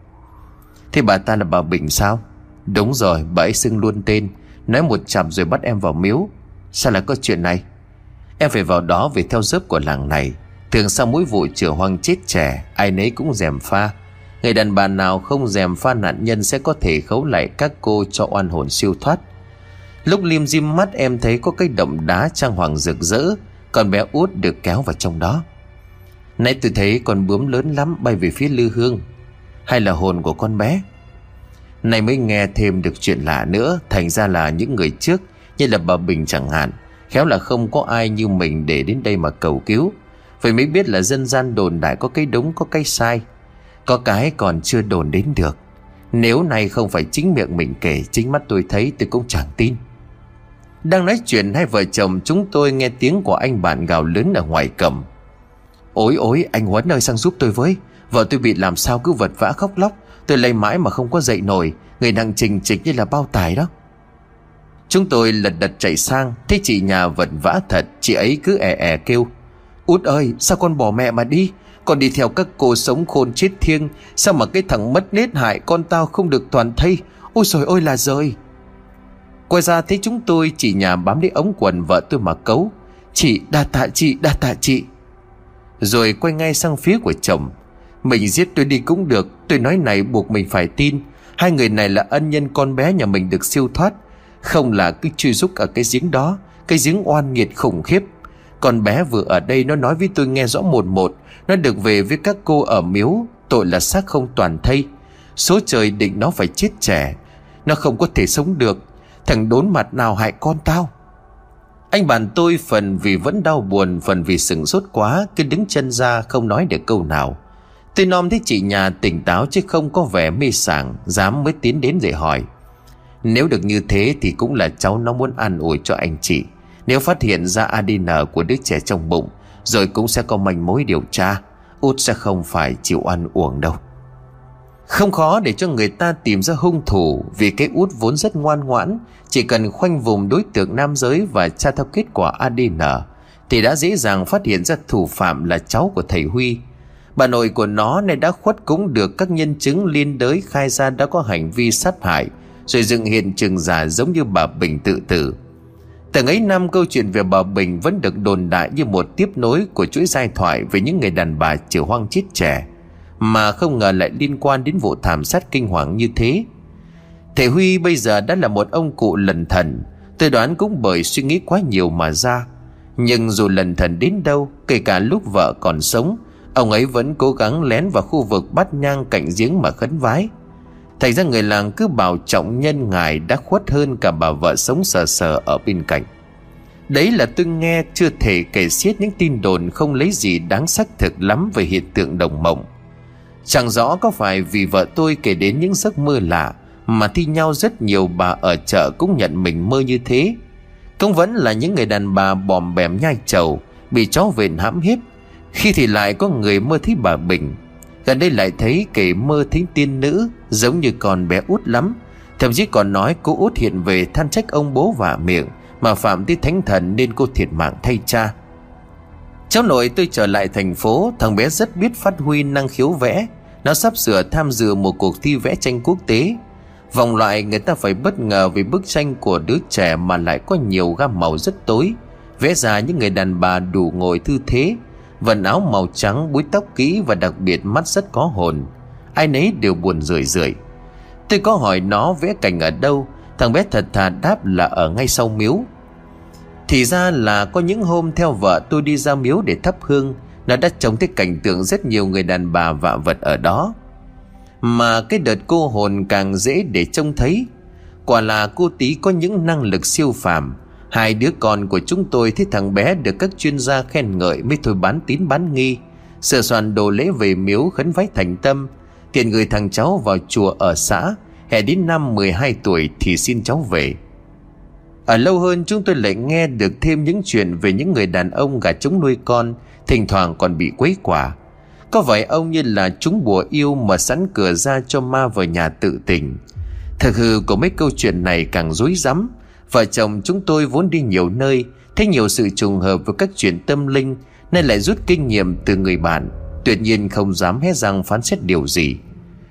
Thế bà ta là bà Bình sao? Đúng rồi, bà ấy xưng luôn tên. Nói một chặp rồi bắt em vào miếu. Sao lại có chuyện này? Em phải vào đó về theo dớp của làng này. Thường sau mỗi vụ chữa hoang chết trẻ, Ai nấy cũng dèm pha. Người đàn bà nào không dèm pha nạn nhân Sẽ có thể khấu lại các cô cho oan hồn siêu thoát. Lúc liêm diêm mắt em thấy có cái động đá trang hoàng rực rỡ Còn bé út được kéo vào trong đó. Nãy tôi thấy con bướm lớn lắm bay về phía lư hương. Hay là hồn của con bé? Này mới nghe thêm được chuyện lạ nữa, Thành ra là những người trước, Như là bà Bình chẳng hạn, Khéo là không có ai như mình để đến đây mà cầu cứu. Vậy mới biết là dân gian đồn đại có cái đúng, có cái sai. Có cái còn chưa đồn đến được. Nếu này không phải chính miệng mình kể, Chính mắt tôi thấy tôi cũng chẳng tin. Đang nói chuyện, hai vợ chồng chúng tôi nghe tiếng của anh bạn gào lớn ở ngoài cầm Ôi ôi, anh Huấn ơi, sang giúp tôi với. Vợ tôi bị làm sao cứ vật vã khóc lóc. Tôi lay mãi mà không có dậy nổi. Người nặng trình trịch như là bao tải đó. Chúng tôi lật đật chạy sang. Thấy chị nhà vật vã thật. Chị ấy cứ è è kêu. Út ơi, sao con bỏ mẹ mà đi? Con đi theo các cô sống khôn chết thiêng. Sao mà cái thằng mất nết hại con tao không được toàn thây? Ôi trời ơi là rời Quay ra thấy chúng tôi chị nhà bám lấy ống quần vợ tôi mà cấu. Chị, đa tạ chị, đa tạ chị. Rồi quay ngay sang phía của chồng. Mình giết tôi đi cũng được, Tôi nói này buộc mình phải tin. Hai người này là ân nhân con bé nhà mình được siêu thoát. Không là cứ truy rúc ở cái giếng đó, Cái giếng oan nghiệt khủng khiếp. Con bé vừa ở đây nó nói với tôi nghe rõ một một, Nó được về với các cô ở miếu, Tội là xác không toàn thây. Số trời định nó phải chết trẻ, Nó không có thể sống được. Thằng đốn mặt nào hại con tao? Anh bạn tôi phần vì vẫn đau buồn, Phần vì sừng sốt quá, Cứ đứng chân ra không nói được câu nào. Tôi nom thấy chị nhà tỉnh táo Chứ không có vẻ mê sảng, Dám mới tiến đến để hỏi. Nếu được như thế thì cũng là cháu nó muốn an ủi cho anh chị. Nếu phát hiện ra ADN của đứa trẻ trong bụng, Rồi cũng sẽ có manh mối điều tra. Út sẽ không phải chịu ăn uổng đâu. Không khó để cho người ta tìm ra hung thủ Vì cái út vốn rất ngoan ngoãn chỉ cần khoanh vùng đối tượng nam giới Và tra theo kết quả ADN Thì đã dễ dàng phát hiện ra thủ phạm là cháu của thầy Huy. Bà nội của nó này đã khuất cũng được các nhân chứng liên đới khai ra đã có hành vi sát hại Rồi dựng hiện trường giả giống như bà Bình tự tử. Từng ấy năm câu chuyện về bà Bình vẫn được đồn đại như một tiếp nối của chuỗi giai thoại về những người đàn bà chịu hoang chết trẻ, mà không ngờ lại liên quan đến vụ thảm sát kinh hoàng như thế. Thầy Huy bây giờ đã là một ông cụ lần thần. Tôi đoán cũng bởi suy nghĩ quá nhiều mà ra. Nhưng dù lần thần đến đâu, Kể cả lúc vợ còn sống, Ông ấy vẫn cố gắng lén vào khu vực bắt nhang cạnh giếng mà khấn vái. Thành ra người làng cứ bảo trọng nhân ngài đã khuất hơn cả bà vợ sống sờ sờ ở bên cạnh. Đấy là tôi nghe chưa thể kể xiết những tin đồn không lấy gì đáng xác thực lắm về hiện tượng đồng mộng. Chẳng rõ có phải vì vợ tôi kể đến những giấc mơ lạ mà thi nhau rất nhiều bà ở chợ cũng nhận mình mơ như thế. Cũng vẫn là những người đàn bà bòm bèm nhai trầu Bị chó vện hãm hiếp. Khi thì lại có người mơ thấy bà Bình. Gần đây lại thấy kể mơ thấy tiên nữ, Giống như con bé út lắm. Thậm chí còn nói cô út hiện về than trách ông bố vả miệng, Mà phạm tới thánh thần nên cô thiệt mạng thay cha. Cháu nội tôi trở lại thành phố, Thằng bé rất biết phát huy năng khiếu vẽ. Nó sắp sửa tham dự một cuộc thi vẽ tranh quốc tế. Vòng loại người ta phải bất ngờ vì bức tranh của đứa trẻ mà lại có nhiều gam màu rất tối. Vẽ ra những người đàn bà đủ ngồi thư thế Vần áo màu trắng, búi tóc kỹ và đặc biệt mắt rất có hồn. Ai nấy đều buồn rười rượi. Tôi có hỏi nó vẽ cảnh ở đâu Thằng bé thật thà đáp là ở ngay sau miếu. Thì ra là có những hôm theo vợ tôi đi ra miếu để thắp hương Nó đã trông thấy cảnh tượng rất nhiều người đàn bà vạ vật ở đó. Mà cái đợt cô hồn càng dễ để trông thấy. Quả là cô tí có những năng lực siêu phàm. Hai đứa con của chúng tôi thấy thằng bé được các chuyên gia khen ngợi mới thôi bán tín bán nghi. Sửa soạn đồ lễ về miếu khấn vái thành tâm. Tiền gửi thằng cháu vào chùa ở xã. Hè đến năm 12 tuổi thì xin cháu về. Ở lâu hơn chúng tôi lại nghe được thêm những chuyện về những người đàn ông gà trống nuôi con, Thỉnh thoảng còn bị quấy quả có vẻ ông như là chúng bùa yêu mà sẵn cửa ra cho ma vào nhà tự tình. Thật hư của mấy câu chuyện này càng rối rắm. Vợ chồng chúng tôi vốn đi nhiều nơi, Thấy nhiều sự trùng hợp với các chuyện tâm linh, Nên lại rút kinh nghiệm từ người bạn. Tuyệt nhiên không dám hé răng phán xét điều gì.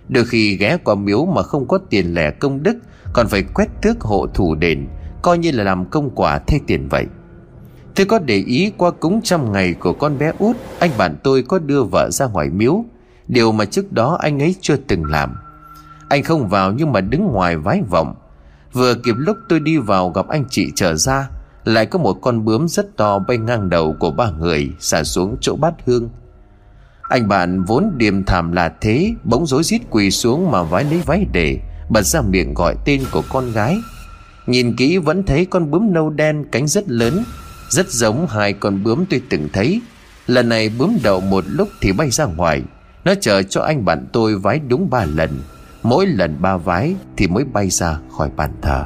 Đôi khi ghé qua miếu mà không có tiền lẻ công đức, Còn phải quét tước hộ thủ đền, Coi như là làm công quả thay tiền vậy. Tôi có để ý qua cúng trăm ngày của con bé út, Anh bạn tôi có đưa vợ ra ngoài miếu. Điều mà trước đó anh ấy chưa từng làm. Anh không vào nhưng mà đứng ngoài vái vọng. Vừa kịp lúc tôi đi vào gặp anh chị trở ra, Lại có một con bướm rất to bay ngang đầu của ba người, Xả xuống chỗ bát hương. Anh bạn vốn điềm thảm là thế, Bỗng rối rít quỳ xuống mà vái lấy váy để, Bật ra miệng gọi tên của con gái. Nhìn kỹ vẫn thấy con bướm nâu đen, cánh rất lớn rất giống hai con bướm tôi từng thấy. Lần này bướm đậu một lúc thì bay ra ngoài. Nó chờ cho anh bạn tôi vái đúng ba lần. Mỗi lần ba vái thì mới bay ra khỏi bàn thờ.